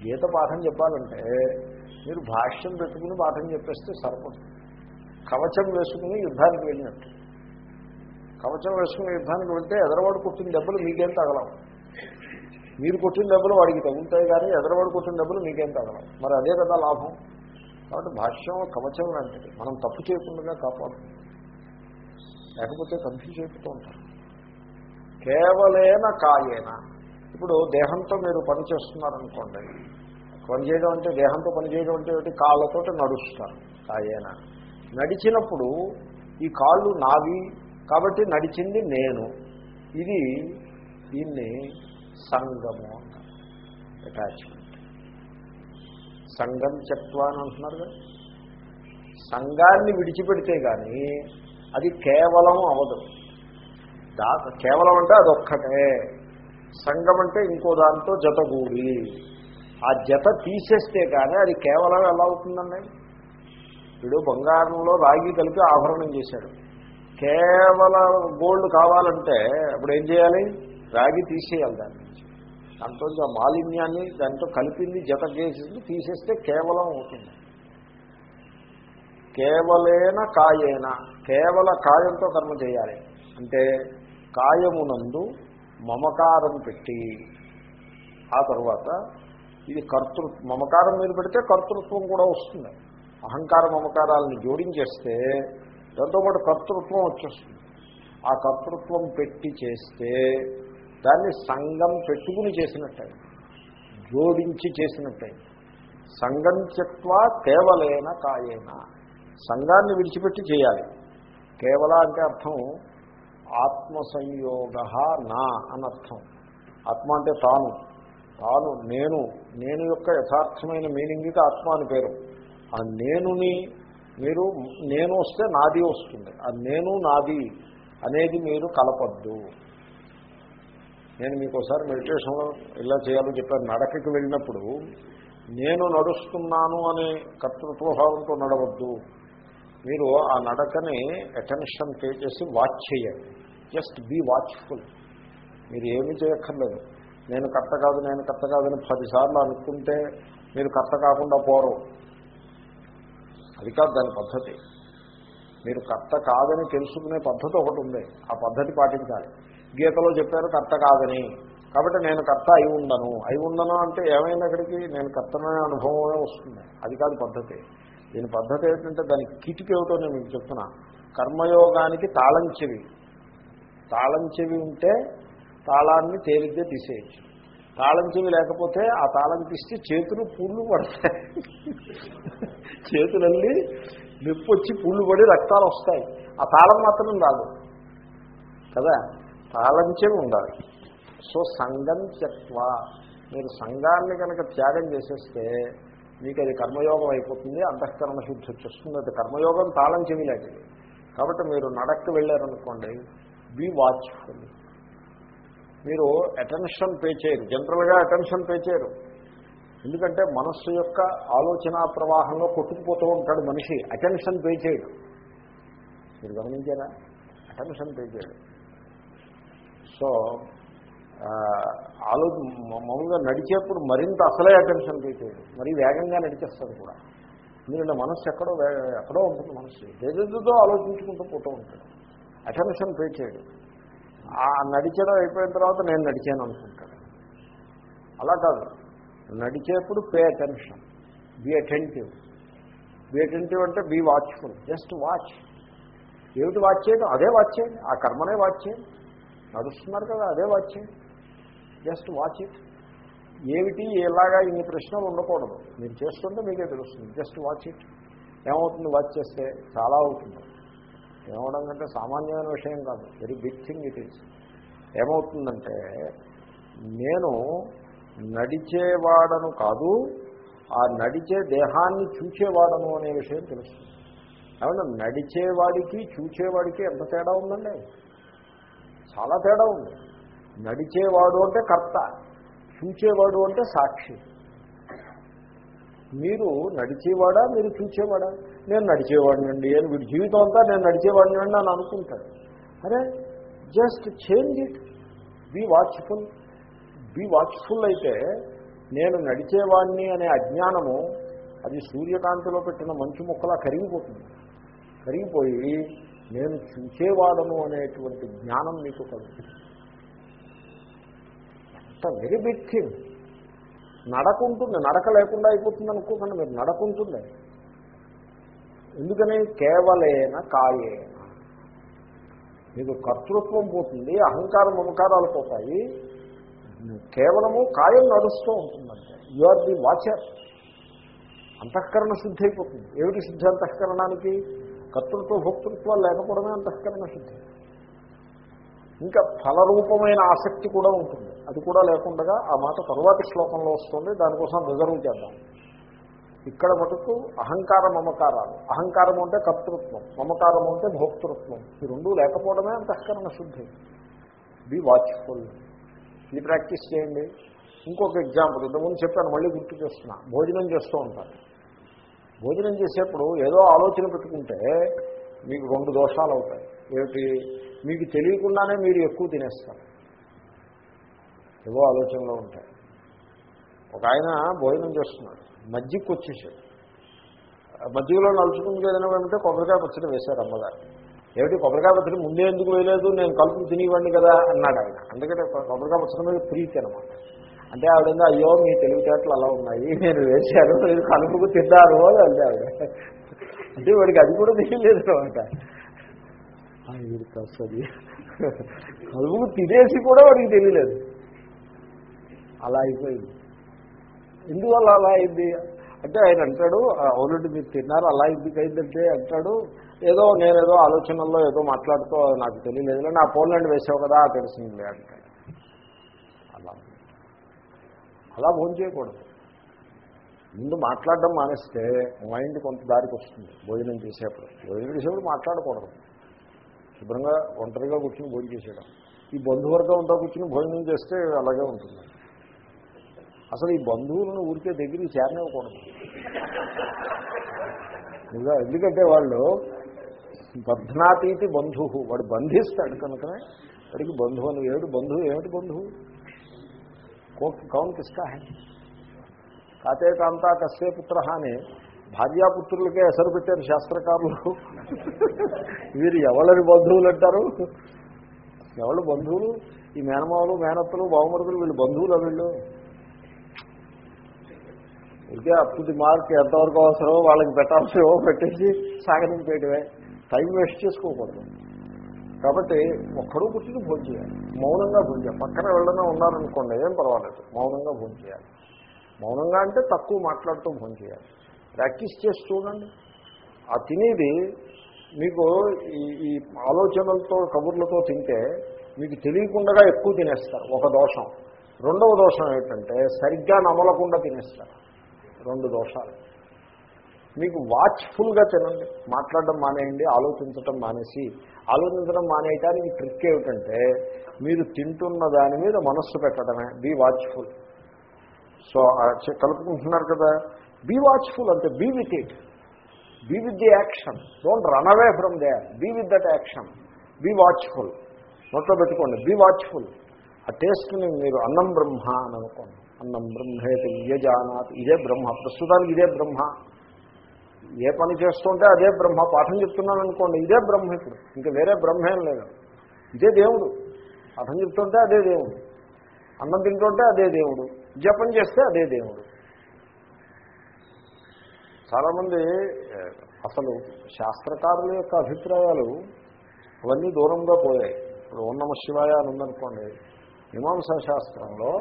గీత పాఠం చెప్పాలంటే మీరు భాష్యం పెట్టుకుని పాఠం చెప్పేస్తే సరిపడుతుంది కవచం వేసుకుని యుద్ధానికి వెళ్ళినట్టు. కవచం వేసుకుని యుద్ధానికి వెళ్తే ఎదరవాడు కొట్టిన దెబ్బలు మీకేం తగలవు మీరు కొట్టిన దెబ్బలు వాడికి తగులుతాయి కానీ ఎదరవాడు కొట్టిన దెబ్బలు మీకేం తగలవు మరి అదే కదా లాభం. కాబట్టి భాష్యం కవచం లాంటిది. మనం తప్పు చేయకుండా కాపాడుతుంది లేకపోతే కన్ఫ్యూజ్ అయిపోతూ ఉంటారు. కేవలేన కాయేన. ఇప్పుడు దేహంతో మీరు పని చేస్తున్నారనుకోండి. పని చేయడం అంటే దేహంతో పని చేయడం అంటే కాళ్ళతో నడుస్తారు. కాయేన. నడిచినప్పుడు ఈ కాళ్ళు నావి కాబట్టి నడిచింది నేను. ఇది దీన్ని సంగము అంటారు అటాచ్మెంట్ సంగం చెప్వా అని అంటున్నారు కదా? సంఘాన్ని విడిచిపెడితే కానీ అది కేవలం అవదు. దా కేవలం అంటే అదొక్కటే. సంఘం అంటే ఇంకో దాంతో జతగూడి ఆ జత తీసేస్తే కానీ అది కేవలం ఎలా అవుతుందండి? వీడు బంగారంలో రాగి కలిపి ఆభరణం చేశాడు. కేవల గోల్డ్ కావాలంటే అప్పుడు ఏం చేయాలి? రాగి తీసేయాలి దాని నుంచి. దాంతో ఆ మాలిన్యాన్ని దాంతో కలిపింది జత చేసింది తీసేస్తే కేవలం అవుతుంది. కేవలేన కాయేన కేవల కాయంతో కర్మ చేయాలి. అంటే కాయమునందు మమకారం పెట్టి ఆ తర్వాత ఇది కర్తృ మమకారం మీద పెడితే కర్తృత్వం కూడా వస్తుంది. అహంకార మమకారాలను జోడించేస్తే దాంతోపాటు కర్తృత్వం వచ్చేస్తుంది. ఆ కర్తృత్వం పెట్టి చేస్తే దాన్ని సంఘం పెట్టుకుని చేసినట్టే జోడించి చేసినట్టే. సంఘం చెత్వా కేవలేన కాయేన. సంఘాన్ని విడిచిపెట్టి చేయాలి. కేవల అంటే అర్థం ఆత్మసంయోగ నా అని అర్థం ఆత్మ అంటే తాను. తాను నేను నేను యొక్క యథార్థమైన మీనింగ్కి ఆత్మ అని పేరు. ఆ నేనుని మీరు నేను వస్తే నాది వస్తుంది. నేను నాది అనేది మీరు కలపద్దు. నేను మీకు ఒకసారి మెడిటేషన్లో ఇలా చేయాలో చెప్పాను. నడకకి వెళ్ళినప్పుడు నేను నడుస్తున్నాను అనే కర్తృత్వభావంతో నడవద్దు. మీరు ఆ నడకని అటెన్షన్ పే చేసి వాచ్ చేయండి. Just be watchful. మీరు ఏమీ చేయక్కర్లేదు. నేను కర్త కాదు నేను కర్త కాదని పదిసార్లు అనుకుంటే మీరు కర్త కాకుండా పోరు. అది కాదు దాని పద్ధతి. మీరు కర్త కాదని తెలుసుకునే పద్ధతి ఒకటి ఉంది. ఆ పద్ధతి పాటించాలి. గీతలో చెప్పారు కర్త కాదని. కాబట్టి నేను కర్త అయి ఉండను. అయి ఉండను అంటే ఏమైనా అక్కడికి? నేను కర్తనే అనుభవమే వస్తుంది. అది కాదు పద్ధతి. దీని పద్ధతి ఏంటంటే దానికి కిటికీ ఏమిటో నేను మీకు చెప్తున్నా. కర్మయోగానికి తాళం చెవి. తాళం చెవి ఉంటే తాళాన్ని తేలిగ్గా తీసేయచ్చు. తాళం చెవి లేకపోతే ఆ తాళం తీస్తే చేతులు పుళ్ళు పడతాయి. చేతులల్లి నొప్పి వచ్చి పుళ్ళు పడి రక్తాలు వస్తాయి. ఆ తాళం మాత్రం రాదు. కదా? తాళం చెవి ఉండాలి. సో సంగం చెత్వ మీరు సంఘాన్ని కనుక త్యాగం చేసేస్తే మీకు అది కర్మయోగం అయిపోతుంది అంతఃకరణ శుద్ధి వచ్చేస్తుంది. అది కర్మయోగం తాళం చెవి లాంటిది. కాబట్టి మీరు నడక్కి వెళ్ళారనుకోండి బీ వాచ్ఫుల్ మీరు అటెన్షన్ పే చేయరు. జనరల్గా అటెన్షన్ పే చేయరు. ఎందుకంటే మనస్సు యొక్క ఆలోచన ప్రవాహంలో కొట్టుకుపోతూ ఉంటాడు మనిషి. అటెన్షన్ పే చేయడు. మీరు గమనించారా? అటెన్షన్ పే చేయడు. సో ఆలో మామూలుగా నడిచేప్పుడు మరింత అసలే అటెన్షన్ పే చేయడు. మరీ వేగంగా నడిచేస్తాడు కూడా. ఎందుకంటే మనస్సు ఎక్కడో ఎక్కడో ఉంటుంది మనస్సు. ఏదేదో ఆలోచించుకుంటూ పోతూ ఉంటాడు. అటెన్షన్ పే చేయడు. ఆ నడిచడం అయిపోయిన తర్వాత నేను నడిచాను అనుకుంటాను అలా కాదు. నడిచేప్పుడు pay attention be attentive. Be attentive అంటే బీ వాచ్ఫుల్ జస్ట్ వాచ్. ఏమిటి వాచ్ చేయడం? అదే వాచ్ చేయండి. ఆ కర్మనే వాచ్ చేయండి. నడుస్తున్నారు కదా అదే వాచ్ చేయండి. Just watch it. ఏమిటి ఎలాగా ఇన్ని ప్రశ్నలు ఉండకూడదు. మీరు చేస్తుంటే మీకే తెలుస్తుంది. Just watch it. ఏమవుతుంది? వాచ్ చేస్తే చాలా అవుతుంది. ఏమవడం కంటే సామాన్యమైన విషయం కాదు. Very big thing it is ఏమవుతుందంటే నేను నడిచేవాడను కాదు ఆ నడిచే దేహాన్ని చూచేవాడను అనే విషయం తెలుస్తుంది. ఏమంటే నడిచేవాడికి చూచేవాడికి ఎంత తేడా ఉందండి? చాలా తేడా ఉంది. నడిచేవాడు అంటే కర్త చూచేవాడు అంటే సాక్షి. మీరు నడిచేవాడా? మీరు చూచేవాడా? నేను నడిచేవాడినండి అని వీడి జీవితం అంతా నేను నడిచేవాడినండి అని అనుకుంటాడు. అరే just change it be watchful be watchful అయితే నేను నడిచేవాడిని అనే అజ్ఞానము అది సూర్యకాంతిలో పెట్టిన మంచు ముక్కలా కరిగిపోతుంది. కరిగిపోయి నేను చూసేవాడను అనేటువంటి జ్ఞానం మీకు కలుగుతుంది. అంత వెరీ బిగ్ థింగ్ నడక ఉంటుంది నడక లేకుండా అయిపోతుంది అనుకోకండి మీరు నడక ఉంటుంది ఎందుకని? కేవలేన కాయేన. మీకు కర్తృత్వం పోతుంది అహంకారం మమకారాలు పోతాయి. కేవలము కాయం నడుస్తూ ఉంటుందంటే యు ఆర్ ది వాచర్ అంతఃకరణ శుద్ధి అయిపోతుంది. ఏమిటి శుద్ధి అంతఃకరణానికి? కర్తృత్వ భోక్తృత్వాలు లేకపోవడమే అంతఃకరణ శుద్ధి. ఇంకా ఫలరూపమైన ఆసక్తి కూడా ఉంటుంది. అది కూడా లేకుండా ఆ మాట తరువాతి శ్లోకంలో వస్తుంది. దానికోసం రిజర్వ్ చేద్దాం. ఇక్కడ మటుకు అహంకార మమకారాలు. అహంకారం అంటే కర్తృత్వం. మమకారం అంటే భోక్తృత్వం. ఈ రెండూ లేకపోవడమే అంతఃకరణ శుద్ధి. బి వాచ్ఫుల్ ఇది ప్రాక్టీస్ చేయండి. ఇంకొక ఎగ్జాంపుల్ ఇంతకుముందు చెప్పాను మళ్ళీ గుర్తు చేస్తున్నా. భోజనం చేస్తూ ఉంటాను భోజనం చేసేప్పుడు ఏదో ఆలోచన పెట్టుకుంటే మీకు రెండు దోషాలు అవుతాయి. ఏమిటి? మీకు తెలియకుండానే మీరు ఎక్కువ తినేస్తారు. ఏవో ఆలోచనలో ఉంటాయి. ఒక ఆయన భోజనం చేస్తున్నాడు. మజ్జిగకి వచ్చేసాడు. మజ్జిగలో నలుచుకుంది ఏదైనా ఏమంటే కొబ్బరికాయ పచ్చడి వేశారు అమ్మగారు. ఏమిటి కొబ్బరికాయ పచ్చడి ముందే ఎందుకు వేయలేదు? నేను కలుపు తినేవాడిని కదా అన్నాడు ఆయన. అందుకనే కొబ్బరికాయ పచ్చడి మీద ప్రీతి అనమాట అంటే ఆవిడ అయ్యో మీ తెలివితేటలు అలా ఉన్నాయి. నేను వేశాను. మీరు కలుపుకు తిన్నారు అని అంటే ఆవిడ. అంటే వాడికి అది కూడా తెలియలేదు అనమాట అది కలుపుకు తినేసి కూడా వాడికి తెలియలేదు. అలా అయిపోయింది. ఎందువల్ల అలా అయింది? అంటే ఆయన అంటాడు అవునండి మీరు తిన్నారు అలా ఎందుకు అయిందంటే అంటాడు ఏదో నేనేదో ఆలోచనల్లో ఏదో మాట్లాడుతూ నాకు తెలియలేదు నా పోలండ్ వేసావు కదా తెలిసింది అంటాడు. అలా. అలా భోజనం చేయకూడదు. ముందు మాట్లాడడం మానేస్తే మైండ్ కొంత దారికి వస్తుంది భోజనం చేసేప్పుడు. భోజనం చేసేప్పుడు మాట్లాడకూడదు. శుభ్రంగా ఒంటరిగా కూర్చుని భోజనం చేసేయడం. ఈ బంధువర్గం ఉంటా కూర్చుని భోజనం చేస్తే అలాగే ఉంటుంది. అసలు ఈ బంధువులను ఊరికే దగ్గరికి చేరనివ్వకూడదు. నిజం ఎందుకంటే వాళ్ళు బధ్నాతీతి బంధువు. వాడు బంధిస్తాడు కనుకనే. వాడికి బంధువు అని ఏమిటి? బంధువు ఏమిటి బంధువు? కౌన్ కిస్కా హై. కాతే కాంతా కస్సే పుత్ర అని భార్యాపుత్రులకే ఎసరు పెట్టారు శాస్త్రకారులు. వీరు ఎవరి బంధువులు అంటారు? ఎవరు బంధువులు? ఈ మేనమావులు మేనత్తలు బావమరుదులు వీళ్ళు బంధువులు వీళ్ళు? ఇదే అప్ ది మార్క్ ఎంతవరకు అవసరమో వాళ్ళకి పెట్టాల్సివో పెట్టేసి సాగనింపేయటమే. టైం వేస్ట్ చేసుకోకూడదు. కాబట్టి ఒక్కడూ కూర్చుని భోజనం చేయాలి. మౌనంగా భోజనం పక్కన వెళ్ళడం ఉన్నారనుకోండి ఏం పర్వాలేదు. మౌనంగా భోజనం చేయాలి. మౌనంగా అంటే తక్కువ మాట్లాడుతూ భోజనం చేయాలి. ప్రాక్టీస్ చేసి చూడండి. ఆ తినేది మీకు ఈ ఈ ఆలోచనలతో కబుర్లతో తింటే మీకు తెలియకుండా ఎక్కువ తినేస్తారు. ఒక దోషం. రెండవ దోషం ఏంటంటే సరిగ్గా నమలకుండా తినేస్తారు. రెండు దోషాలు. మీకు వాచ్ఫుల్గా తినండి. మాట్లాడడం మానేయండి ఆలోచించడం మానేసి. ఆలోచించడం మానేయటానికి ట్రిక్ ఏమిటంటే మీరు తింటున్న దాని మీద మనస్సు పెట్టడమే బీ వాచ్ఫుల్ సో కలుపుకుంటున్నారు కదా. బీ వాచ్ఫుల్ అంటే be with it be with the action don't run away from they be with that action be watchful నోట్లో పెట్టుకోండి. బీ వాచ్ఫుల్ ఆ టేస్ట్ని మీరు అన్నం బ్రహ్మ అని అనుకోండి. అన్నం బ్రహ్మేతి యజానాత్ ఇదే బ్రహ్మ. ప్రస్తుతానికి ఇదే బ్రహ్మ. ఏ పని చేస్తుంటే అదే బ్రహ్మ. పాఠం చెప్తున్నాను అనుకోండి ఇదే బ్రహ్మ ఇప్పుడు. ఇంకా వేరే బ్రహ్మేం లేదు. ఇదే దేవుడు. పాఠం చెప్తుంటే అదే దేవుడు. అన్నం తింటుంటే అదే దేవుడు. జపం చేస్తే అదే దేవుడు. చాలామంది అసలు శాస్త్రకారుల యొక్క అభిప్రాయాలు అవన్నీ దూరంగా పోయాయి. ఇప్పుడు ఓం నమ శివాయ అని ఉందనుకోండి మీమాంసా శాస్త్రంలో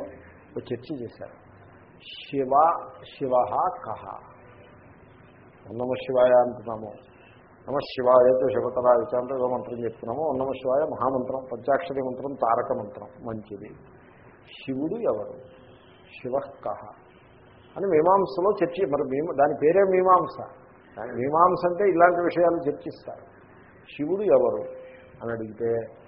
ఒక చర్చ చేశారు. శివ శివ కహ. ఓం నమ శివాయ అంటున్నాము. నమ శివాయతో శివతరా విచారంతో ఏదో మంత్రం చెప్తున్నాము. ఓం నమ శివాయ మహామంత్రం పంచాక్షరి మంత్రం తారక మంత్రం మంచిది. శివుడు ఎవరు? శివ కహ. అని మీమాంసలో చర్చ మరి మీమ దాని పేరే మీమాంస. దాని మీమాంస అంటే ఇలాంటి విషయాలు చర్చిస్తారు. శివుడు ఎవరు? అని అడిగితే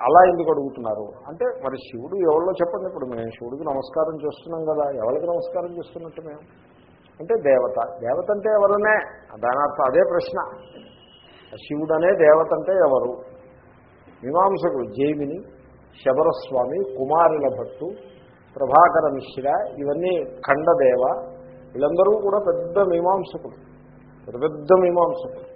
అలా ఎందుకు అడుగుతున్నారు? అంటే మరి శివుడు ఎవరిలో చెప్పండి ఇప్పుడు? మేము శివుడికి నమస్కారం చేస్తున్నాం కదా ఎవరికి నమస్కారం చేస్తున్నట్టు మేము? అంటే దేవత. దేవత అంటే ఎవరనే? దాని అర్థం అదే ప్రశ్న. శివుడు అనే దేవత అంటే ఎవరు? మీమాంసకుడు జైమిని శబరస్వామి కుమారుల భట్టు ప్రభాకర మిశ్ర ఇవన్నీ ఖండదేవ. వీళ్ళందరూ కూడా పెద్ద మీమాంసకులు. పెద్ద పెద్ద మీమాంసకులు.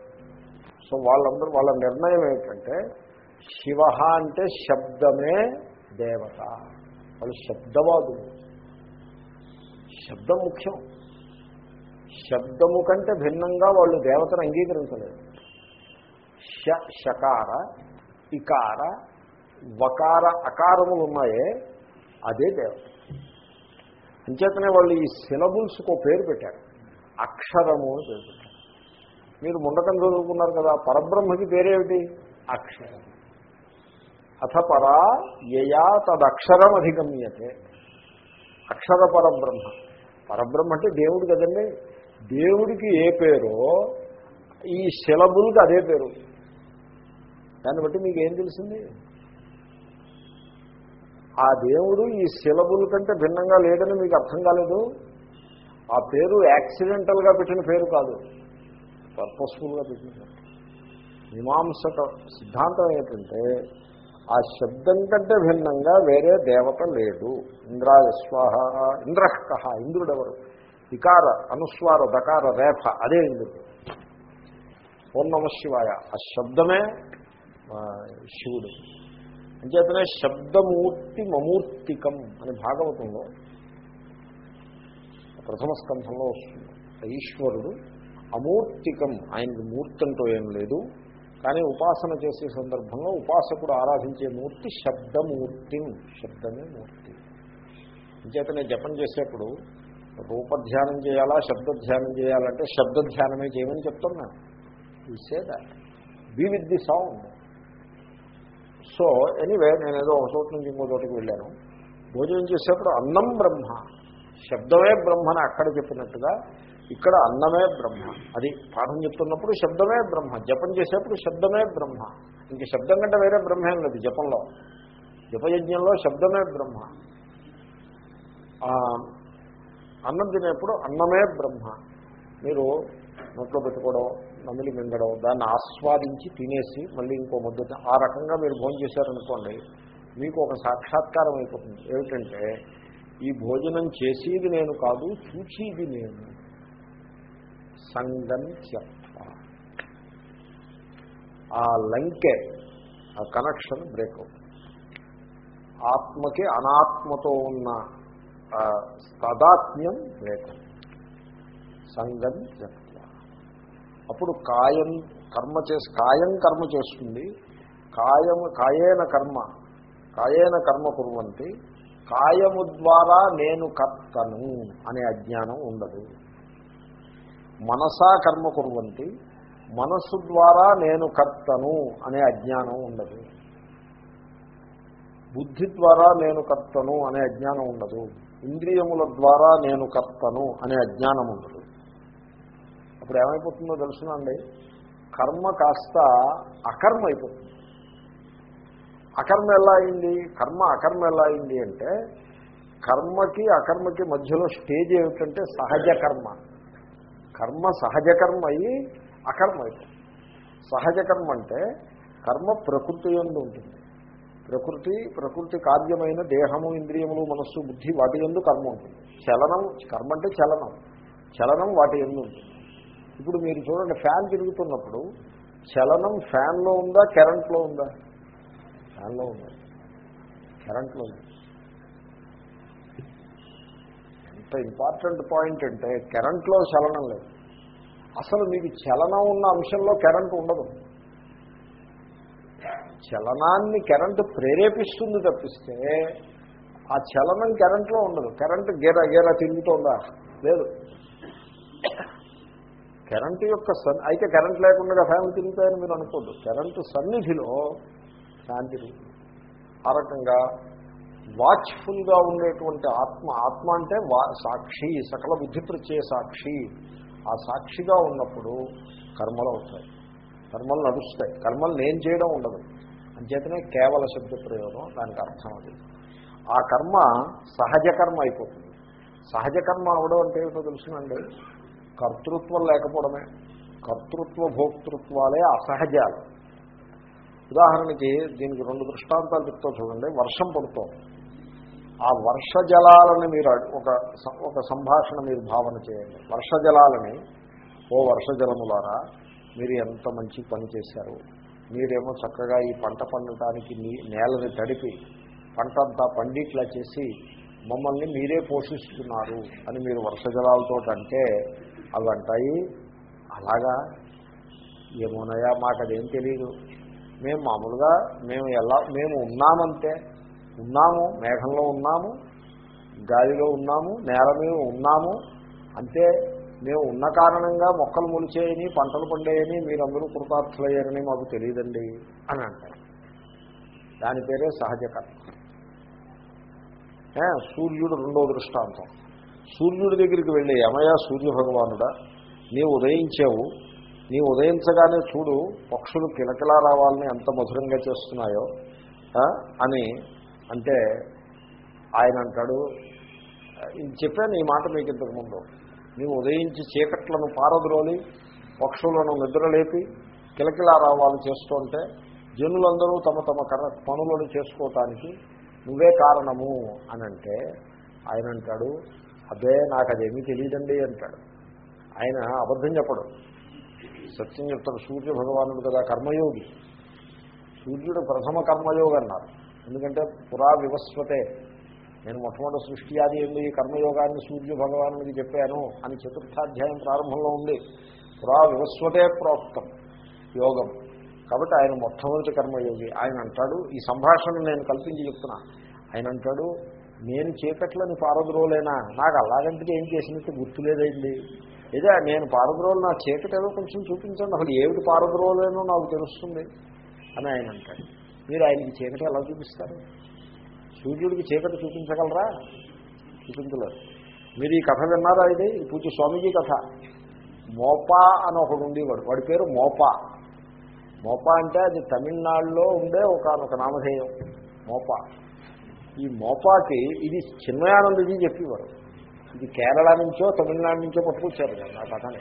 సో వాళ్ళందరూ వాళ్ళ నిర్ణయం ఏమిటంటే శివ అంటే శబ్దమే దేవత. వాళ్ళు శబ్దవాదులు శబ్దం ముఖ్యం. శబ్దము కంటే భిన్నంగా వాళ్ళు దేవతను అంగీకరించలేదు. ష షకార ఇకార వకార అకారములు ఉన్నాయే అదే దేవత. అంచేతనే వాళ్ళు ఈ సిలబుల్స్కి ఒక పేరు పెట్టారు. అక్షరము అని పేరు పెట్టారు. మీరు ముండకం చదువుకున్నారు కదా పరబ్రహ్మకి పేరేమిటి? అక్షరం. అథ పరా యయా తదక్షరం అధిగమ్యతే అక్షర పరబ్రహ్మ పరబ్రహ్మ అంటే దేవుడు కదండి. దేవుడికి ఏ పేరో ఈ సిలబుల్కి అదే పేరు. దాన్ని బట్టి మీకు ఏం తెలిసింది? ఆ దేవుడు ఈ సిలబుల్ కంటే భిన్నంగా లేదని మీకు అర్థం కాలేదు? ఆ పేరు యాక్సిడెంటల్గా పెట్టిన పేరు కాదు. పర్పస్ఫుల్గా పెట్టిన పేరు. మీమాంసక సిద్ధాంతం ఏంటంటే ఆ శబ్దం కంటే భిన్నంగా వేరే దేవత లేదు ఇంద్రాయ స్వాహ ఇంద్రః ఇంద్రుడెవరు? ఇకార అనుస్వార దకార రేఫ అదే ఇంద్రుడు. ఓం నమ శివాయ. ఆ శబ్దమే శివుడు. అంచేతనే శబ్దమూర్తి మమూర్తికం అని భాగవతంలో ప్రథమ స్కంధంలో వస్తుంది. ఈశ్వరుడు అమూర్తికం ఆయనకి మూర్తి అంటూ ఏం లేదు. కానీ ఉపాసన చేసే సందర్భంలో ఉపాసకుడు ఆరాధించే మూర్తి శబ్దమూర్తి. శబ్దమే మూర్తి. అంచేతనే జపం చేసేప్పుడు రూపధ్యానం చేయాలా శబ్దధ్యానం చేయాలంటే శబ్దధ్యానమే చేయమని చెప్తున్నాను say that be with the sound so anyway నేను ఏదో ఒక చోటు నుంచి ఇంకో చోటుకి వెళ్ళాను. భోజనం చేసేప్పుడు అన్నం బ్రహ్మ. శబ్దమే బ్రహ్మని అక్కడ చెప్పినట్టుగా ఇక్కడ అన్నమే బ్రహ్మ. అది పాఠం చెప్తున్నప్పుడు శబ్దమే బ్రహ్మ. జపం చేసేప్పుడు శబ్దమే బ్రహ్మ. ఇంక శబ్దం కంటే వేరే బ్రహ్మేం లేదు జపంలో. జపయజ్ఞంలో శబ్దమే బ్రహ్మ. అన్నం తినేప్పుడు అన్నమే బ్రహ్మ. మీరు నోట్లో పెట్టుకోవడం నమిలి మింగడం దాన్ని ఆస్వాదించి తినేసి మళ్ళీ ఇంకో ముద్ద ఆ రకంగా మీరు భోజనం చేశారనుకోండి మీకు ఒక సాక్షాత్కారం అయిపోతుంది. ఏమిటంటే ఈ భోజనం చేసేది నేను కాదు చూచేది నేను. సంగం త్యక్వ ఆ లంకె ఆ కనెక్షన్ బ్రేక్ అవుతుంది. ఆత్మకి అనాత్మతో ఉన్న తదాత్మ్యం బ్రేక్ అవుతుంది. సంగం త్యక్వ అప్పుడు కాయం కర్మ చేసి కాయం కర్మ చేస్తుంది. కాయము కాయేన కర్మ కాయేన కర్మ కుర్వంతి. కాయము ద్వారా నేను కర్తను అనే అజ్ఞానం ఉండదు. మనసా కర్మ కుర్వంతి మనస్సు ద్వారా నేను కర్తను అనే అజ్ఞానం ఉండదు. బుద్ధి ద్వారా నేను కర్తను అనే అజ్ఞానం ఉండదు. ఇంద్రియముల ద్వారా నేను కర్తను అనే అజ్ఞానం ఉండదు. అప్పుడు ఏమైపోతుందో తెలుసునండి కర్మ కాస్త అకర్మ అయిపోతుంది. అకర్మ ఎలా అయింది? కర్మ అకర్మ ఎలా అయింది అంటే కర్మకి అకర్మకి మధ్యలో స్టేజ్ ఏమిటంటే సహజ కర్మ. కర్మ సహజ కర్మ అయ్యి అకర్మ అయిపోతుంది సహజ కర్మ అంటే కర్మ ప్రకృతి ఎందు ఉంటుంది. ప్రకృతి ప్రకృతి కార్యమైన దేహము ఇంద్రియములు మనస్సు బుద్ధి వాటి ఎందు కర్మ ఉంటుంది. చలనం కర్మ అంటే చలనం. చలనం వాటి ఎందు ఉంటుంది. ఇప్పుడు మీరు చూడండి ఫ్యాన్ తిరుగుతున్నప్పుడు చలనం ఫ్యాన్లో ఉందా కరెంట్లో ఉందా? ఫ్యాన్లో ఉందా? కరెంట్లో ఉంది. ఎంత ఇంపార్టెంట్ పాయింట్ అంటే కరెంట్లో చలనం లేదు. అసలు మీకు చలనం ఉన్న అంశంలో కరెంట్ ఉండదు. చలనాన్ని కరెంటు ప్రేరేపిస్తుంది తప్పిస్తే ఆ చలనం కరెంట్లో ఉండదు. కరెంటు గేర గేర తిరుగుతోందా? లేదు. కరెంటు యొక్క సన్ అయితే కరెంట్ లేకుండా ఫ్యామిలీ తిరుగుతాయని మీరు అనుకోద్దు. కరెంటు సన్నిధిలో శాంతి ఆ రకంగా వాచ్ఫుల్గా ఉండేటువంటి ఆత్మ ఆత్మ అంటే వా సాక్షి సకల బుద్ధి ప్రత్యయ సాక్షి. ఆ సాక్షిగా ఉన్నప్పుడు కర్మలు అవుతాయి. కర్మలు నడుస్తాయి. కర్మలు నేను చేయడం ఉండదు. అంచేతనే కేవల శబ్ద ప్రయోగం దానికి అర్థం అది. ఆ కర్మ సహజ కర్మ అయిపోతుంది. సహజ కర్మ అవడం అంటే ఏమిటో తెలుసునండి? కర్తృత్వం లేకపోవడమే. కర్తృత్వ భోక్తృత్వాలే అసహజాలు. ఉదాహరణకి దీనికి రెండు దృష్టాంతాలు చెప్తా చూడండి. వర్షం పడుతోంది. ఆ వర్ష జలాలని మీరు ఒక ఒక సంభాషణ మీరు భావన చేయండి. వర్ష జలాలని ఓ వర్ష జలములారా మీరు ఎంత మంచి పని చేశారు. మీరేమో చక్కగా ఈ పంట పండటానికి నేలని తడిపి పంట అంతా పండిట్లా చేసి మమ్మల్ని మీరే పోషిస్తున్నారు అని మీరు వర్ష జలాలతో అంటే అవి అంటాయి అలాగా? ఏమోనయా మాకు అదేం తెలియదు మేము మామూలుగా మేము ఎలా మేము ఉన్నామంతే ఉన్నాము మేఘంలో ఉన్నాము గాలిలో ఉన్నాము నేల మీద ఉన్నాము. అంతే మేము ఉన్న కారణంగా మొక్కలు మొలిచేయని పంటలు పండేయని మీరందరూ కృతార్థులయ్యారని మాకు తెలియదండి అని అంటారు. దాని పేరే సహజ కర్మ. సూర్యుడు రెండో దృష్టాంతం. సూర్యుడి దగ్గరికి వెళ్ళి యమయ సూర్య భగవానుడా నీవు ఉదయించావు నీవు ఉదయించగానే చూడు పక్షులు కిలకిలా రావాలని ఎంత మధురంగా చేస్తున్నాయో అని అంటే ఆయన అంటాడు చెప్పాను ఈ మాట మీకు ఇంతకుముందు నీవు ఉదయించి చీకట్లను పారద్రోలి పక్షులను నిద్రలేపి కిలకిలారావాలు చేస్తుంటే జనులందరూ తమ తమ కర పనులను చేసుకోవటానికి నువ్వే కారణము అని అంటే ఆయన అంటాడు అదే నాకు అదేమీ తెలియదండి అంటాడు. ఆయన అబద్ధం చెప్పడు. సత్యం చెప్తాడు సూర్య భగవానుడు కదా కర్మయోగి. సూర్యుడు ప్రథమ కర్మయోగి అన్నారు ఎందుకంటే పురా వివస్వతే. నేను మొట్టమొదటి సృష్టి ఆది ఏంది కర్మయోగాన్ని సూర్య భగవానుడికి చెప్పాను అని చతుర్థాధ్యాయం ప్రారంభంలో ఉంది. పురా వివస్వతే ప్రోక్తం యోగం. కాబట్టి ఆయన మొట్టమొదటి కర్మయోగి. ఆయన అంటాడు ఈ సంభాషణ నేను కల్పించి చెప్తున్నా. ఆయన అంటాడు నేను చీకట్లని పారద్రోలేనా? నాకు అలాగంటే ఏం చేసినట్టు గుర్తులేదండి. ఇదే నేను పారద్రోలు నా చీకటి ఏదో కొంచెం చూపించండి. అసలు ఏమిటి పారద్రోలేనో నాకు తెలుస్తుంది అని ఆయన అంటాడు. మీరు ఆయనకి చీకటి ఎలా చూపిస్తారు? సూర్యుడికి చీకటి చూపించగలరా? చూపించలేరు. మీరు ఈ కథ విన్నారా ఇది? పూజ స్వామీజీ కథ. మోపా అని ఒకడు ఉండేవాడు. వాడి పేరు మోపా. మోపా అంటే అది తమిళనాడులో ఉండే ఒక నామధేయం. మోపా. ఈ మోపాకి ఇది చిన్మయానందజీ చెప్పేవారు. ఇది కేరళ నుంచో తమిళనాడు నుంచో పట్టుకొచ్చారు ఆ కథని.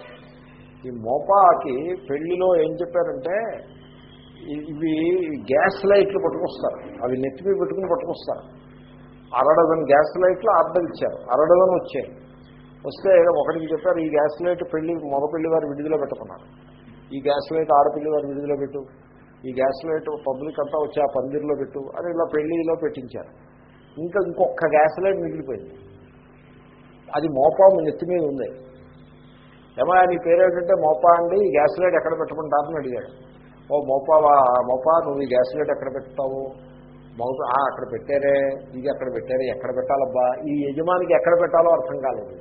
ఈ మోపాకి పెళ్ళిలో ఏం చెప్పారంటే ఇవి గ్యాస్ లైట్లు పట్టుకొస్తారు. అవి నెత్తిమీ పెట్టుకుని పట్టుకొస్తారు. అరడజన్ గ్యాస్ లైట్లు ఆర్డర్ ఇచ్చారు. అరడజన్ వచ్చాయి. వస్తే ఒకటికి చెప్పారు ఈ గ్యాస్ లైట్ పెళ్ళి మగ పెళ్ళి వారు విడుదల పెట్టుకున్నారు. ఈ గ్యాస్ లైట్ ఆడపిల్లి వారు విడుదల పెట్టు. ఈ గ్యాస్ లైట్ పబ్లిక్ అంతా వచ్చి ఆ పందిరిలో పెట్టు. అని ఇలా పెళ్ళిలో పెట్టించారు. ఇంకా ఇంకొక గ్యాస్ లైట్ మిగిలిపోయింది. అది మోపా నెత్తి మీద ఉంది. ఏమో నీ పేరేంటంటే మోపా అండి. ఈ గ్యాస్ లైట్ ఎక్కడ పెట్టమంటారని అడిగాడు. ఓ మోపావా మోపా నువ్వు ఈ గ్యాస్ లైట్ ఎక్కడ పెడతావు మౌత అక్కడ పెట్టారే ఇది అక్కడ పెట్టారే ఎక్కడ పెట్టాలబ్బా? ఈ యజమానికి ఎక్కడ పెట్టాలో అర్థం కాలేదు.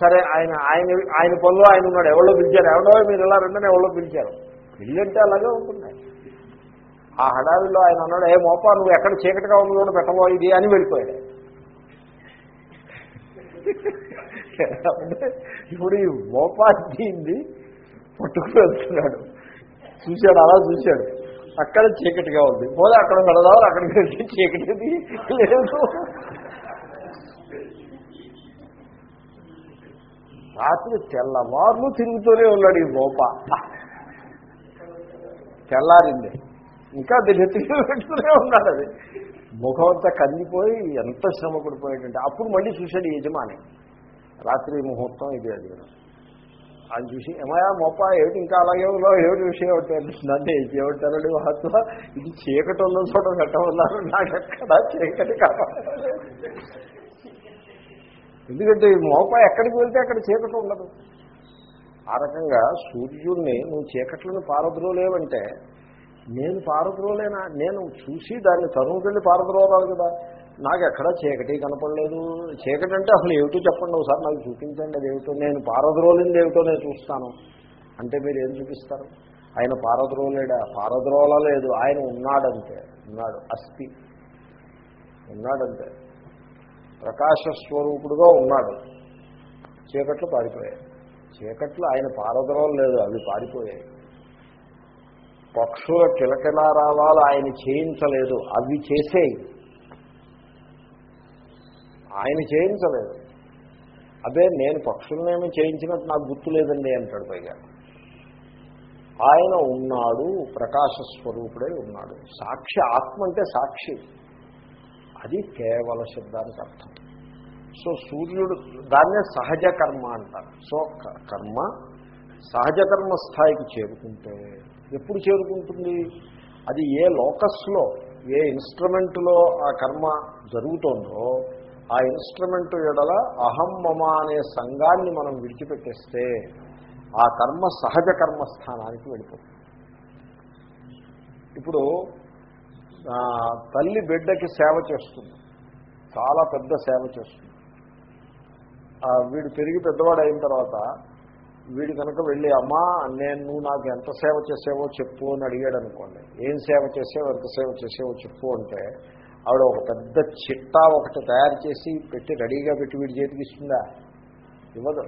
సరే ఆయన ఆయన ఆయన పనులు ఆయన ఉన్నాడు ఎవరో పిలిచారు? ఎవడో మీరు ఇలా రండి ఎవరో పిలిచారు? పిల్లంటే అలాగే ఉంటుంది ఆ హడావిలో ఆయన అన్నాడు ఏ మోపా నువ్వు ఎక్కడ చీకటిగా ఉంది కూడా పెట్టబో ఇది అని వెళ్ళిపోయాడు. ఇప్పుడు ఈ మోపా దీన్ని పట్టుకుని వెళ్తున్నాడు చూశాడు అలా చూశాడు. అక్కడ చీకటిగా ఉంది. పోతే అక్కడ పెడదాం అక్కడికి వెళ్తే చీకటిది లేదు. రాత్రి తెల్లవార్లు తిరుగుతూనే ఉన్నాడు ఈ గోప. తెల్లారింది. ఇంకా నెత్తిగా పెట్టుకునే ఉన్నాడు అది. ముఖం అంతా కందిపోయి ఎంత శ్రమ పడిపోయాడంటే అప్పుడు మళ్ళీ చూశాడు ఈ యజమాని. రాత్రి ముహూర్తం ఇది అది ఆయన చూసి ఏమయా మొప్ప ఏమిటి ఇంకా అలాగే ఉన్నావు? ఏమిటి విషయం? అంటే నన్ను ఏమిటారండి మహత్వ ఇది చీకటి ఉన్న చోట పెట్టమన్నారు. నాకు ఎక్కడ చీకటి కావాలి. ఎందుకంటే ఈ మోప ఎక్కడికి వెళ్తే అక్కడ చీకటి ఉండదు. ఆ రకంగా సూర్యుడిని నువ్వు చీకట్లను పారద్రోలేవంటే నేను పారద్రోలేనా? నేను చూసి దాన్ని తరువుకెళ్ళి పారద్రోవాలి కదా. నాకు ఎక్కడ చీకటి కనపడలేదు. చీకటి అంటే అసలు ఏమిటో చెప్పండి ఒకసారి నాకు చూపించండి అది ఏమిటో. నేను పారద్రోలింది ఏమిటో నేను చూస్తాను. అంటే మీరు ఏం చూపిస్తారు? ఆయన పారద్రోలేడా? పారద్రోల లేదు. ఆయన ఉన్నాడంతే. ఉన్నాడు అస్థి. ఉన్నాడంతే. ప్రకాశ స్వరూపుడుగా ఉన్నాడు. చీకట్లు పారిపోయాయి. చీకట్లు ఆయన పారద్రోలు లేదు అవి పారిపోయాయి. పక్షుల కిలకిలా రావాలు ఆయన చేయించలేదు అవి చేసేయి. ఆయన చేయించలేదు. అదే నేను పక్షులనేమి చేయించినట్టు నాకు గుర్తు లేదండి అంటాడు పైగా. ఆయన ఉన్నాడు ప్రకాశ స్వరూపుడై ఉన్నాడు. సాక్షి ఆత్మ అంటే సాక్షి. అది కేవల శబ్దానికి అర్థం. సో సూర్యుడు దాన్నే సహజ కర్మ అంటారు. సో క- కర్మ సహజ కర్మ స్థాయికి చేరుకుంటే ఎప్పుడు చేరుకుంటుంది? అది ఏ లోకస్లో ఏ ఇన్స్ట్రుమెంట్లో ఆ కర్మ జరుగుతోందో ఆ ఇన్స్ట్రుమెంట్ ఎడల అహం మమ అనే సంఘాన్ని మనం విడిచిపెట్టేస్తే ఆ కర్మ సహజ కర్మస్థానానికి వెళ్ళిపోతుంది. ఇప్పుడు తల్లి బిడ్డకి సేవ చేస్తుంది. చాలా పెద్ద సేవ చేస్తుంది. వీడు పెరిగి పెద్దవాడు అయిన తర్వాత వీడు కనుక వెళ్ళి అమ్మా నేను నువ్వు నాకు ఎంత సేవ చేసేవో చెప్పు అని అడిగాడు అనుకోండి ఏం సేవ చేసావో? ఎంత సేవ చేసేవో చెప్పు అంటే ఆవిడ ఒక పెద్ద చిట్టా ఒకటి తయారు చేసి పెట్టి రెడీగా పెట్టి వీడి చేతికి ఇస్తుందా? ఇవ్వదు.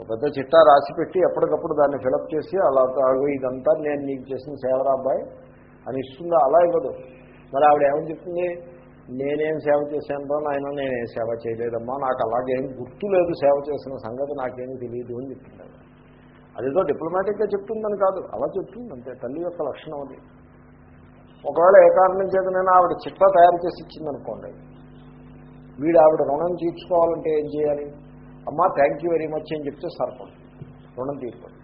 ఒక పెద్ద చిట్టా రాసి పెట్టి ఎప్పటికప్పుడు దాన్ని ఫిలప్ చేసి అలా ఇదంతా నేను నీకు చేసిన సేవరా అబ్బాయి అని ఇస్తుందా? అలా ఇవ్వదు. మరి ఆవిడ ఏమని చెప్తుంది? నేనేం సేవ చేశాను ఆయన నేనేం సేవ చేయలేదమ్మా నాకు అలాగేం గుర్తు లేదు సేవ చేసిన సంగతి నాకేమీ తెలియదు అని చెప్తుంది అదేదో డిప్లొమాటిక్గా చెప్తుందని కాదు అలా చెప్తుంది అంతే తల్లి యొక్క లక్షణం అది. ఒకవేళ ఏ కారణం చేతనైనా ఆవిడ చిట్టా తయారు చేసి ఇచ్చిందనుకోండి వీడు ఆవిడ రుణం తీర్చుకోవాలంటే ఏం చేయాలి? అమ్మా థ్యాంక్ యూ వెరీ మచ్ అని చెప్తే సరిపడు రుణం తీర్పడు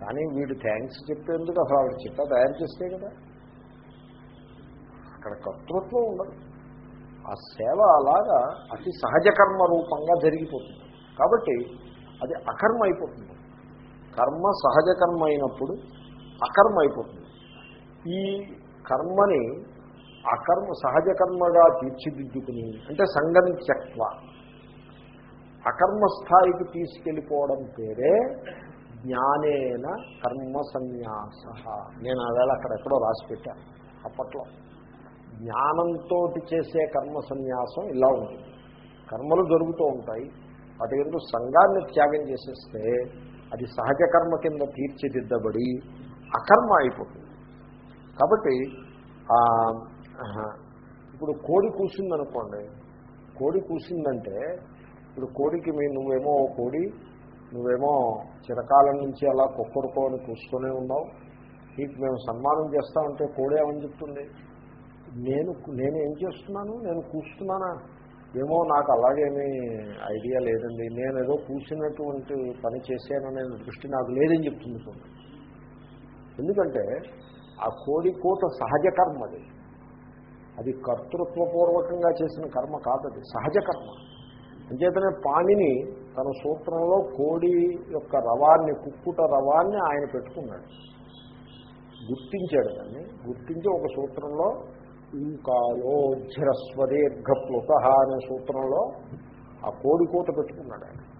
కానీ వీడు థ్యాంక్స్ చెప్పేందుకు అసలు ఆవిడ చిట్టా తయారు చేస్తే కదా. అక్కడ కర్తృత్వం ఉండదు. ఆ సేవ అలాగా అతి సహజ కర్మ రూపంగా జరిగిపోతుంది. కాబట్టి అది అకర్మ అయిపోతుంది. కర్మ సహజ కర్మ అయినప్పుడు అకర్మ అయిపోతుంది. ఈ కర్మని అకర్మ సహజ కర్మగా తీర్చిదిద్దుకుని అంటే సంగం త్యక్వ అకర్మ స్థాయికి తీసుకెళ్ళిపోవడం పేరే జ్ఞానేన కర్మ సన్యాస. నేను ఆవేళ అక్కడెక్కడో రాసి పెట్టాను అప్పట్లో. జ్ఞానంతో చేసే కర్మ సన్యాసం ఇలా ఉంటుంది కర్మలు జరుగుతూ ఉంటాయి. వాటి ఎందుకు సంఘాన్ని త్యాగం చేసేస్తే అది సహజ కర్మ కింద తీర్చిదిద్దబడి అకర్మ అయిపోతుంది. కాబట్టి ఇప్పుడు కోడి కూసిందనుకోండి కోడి కూసిందంటే ఇప్పుడు కోడికి మీ నువ్వేమో కోడి నువ్వేమో చిరకాలం నుంచి అలా కుక్కరుకో అని కూస్తూనే ఉన్నావు. నీకు మేము సన్మానం చేస్తామంటే కోడి ఏమని చెప్తుంది? నేను నేను ఏం చేస్తున్నాను? నేను కూస్తున్నానా? ఏమో నాకు అలాగేమీ ఐడియా లేదండి. నేను ఏదో కూర్చున్నటువంటి పని చేశాననే దృష్టి నాకు లేదని చెప్తుంది ఎందుకంటే ఆ కోడికూట సహజ కర్మ అది. అది కర్తృత్వపూర్వకంగా చేసిన కర్మ కాదది సహజ కర్మ. అంచేతనే పాణిని తన సూత్రంలో కోడి యొక్క రవాన్ని కుక్కుట రవాన్ని ఆయన పెట్టుకున్నాడు. గుర్తించాడు దాన్ని. గుర్తించి ఒక సూత్రంలో ఊకాయోధ్రస్వదీర్ఘ ప్లుత అనే సూత్రంలో ఆ కోడి కూత పెట్టుకున్నాడు ఆయన.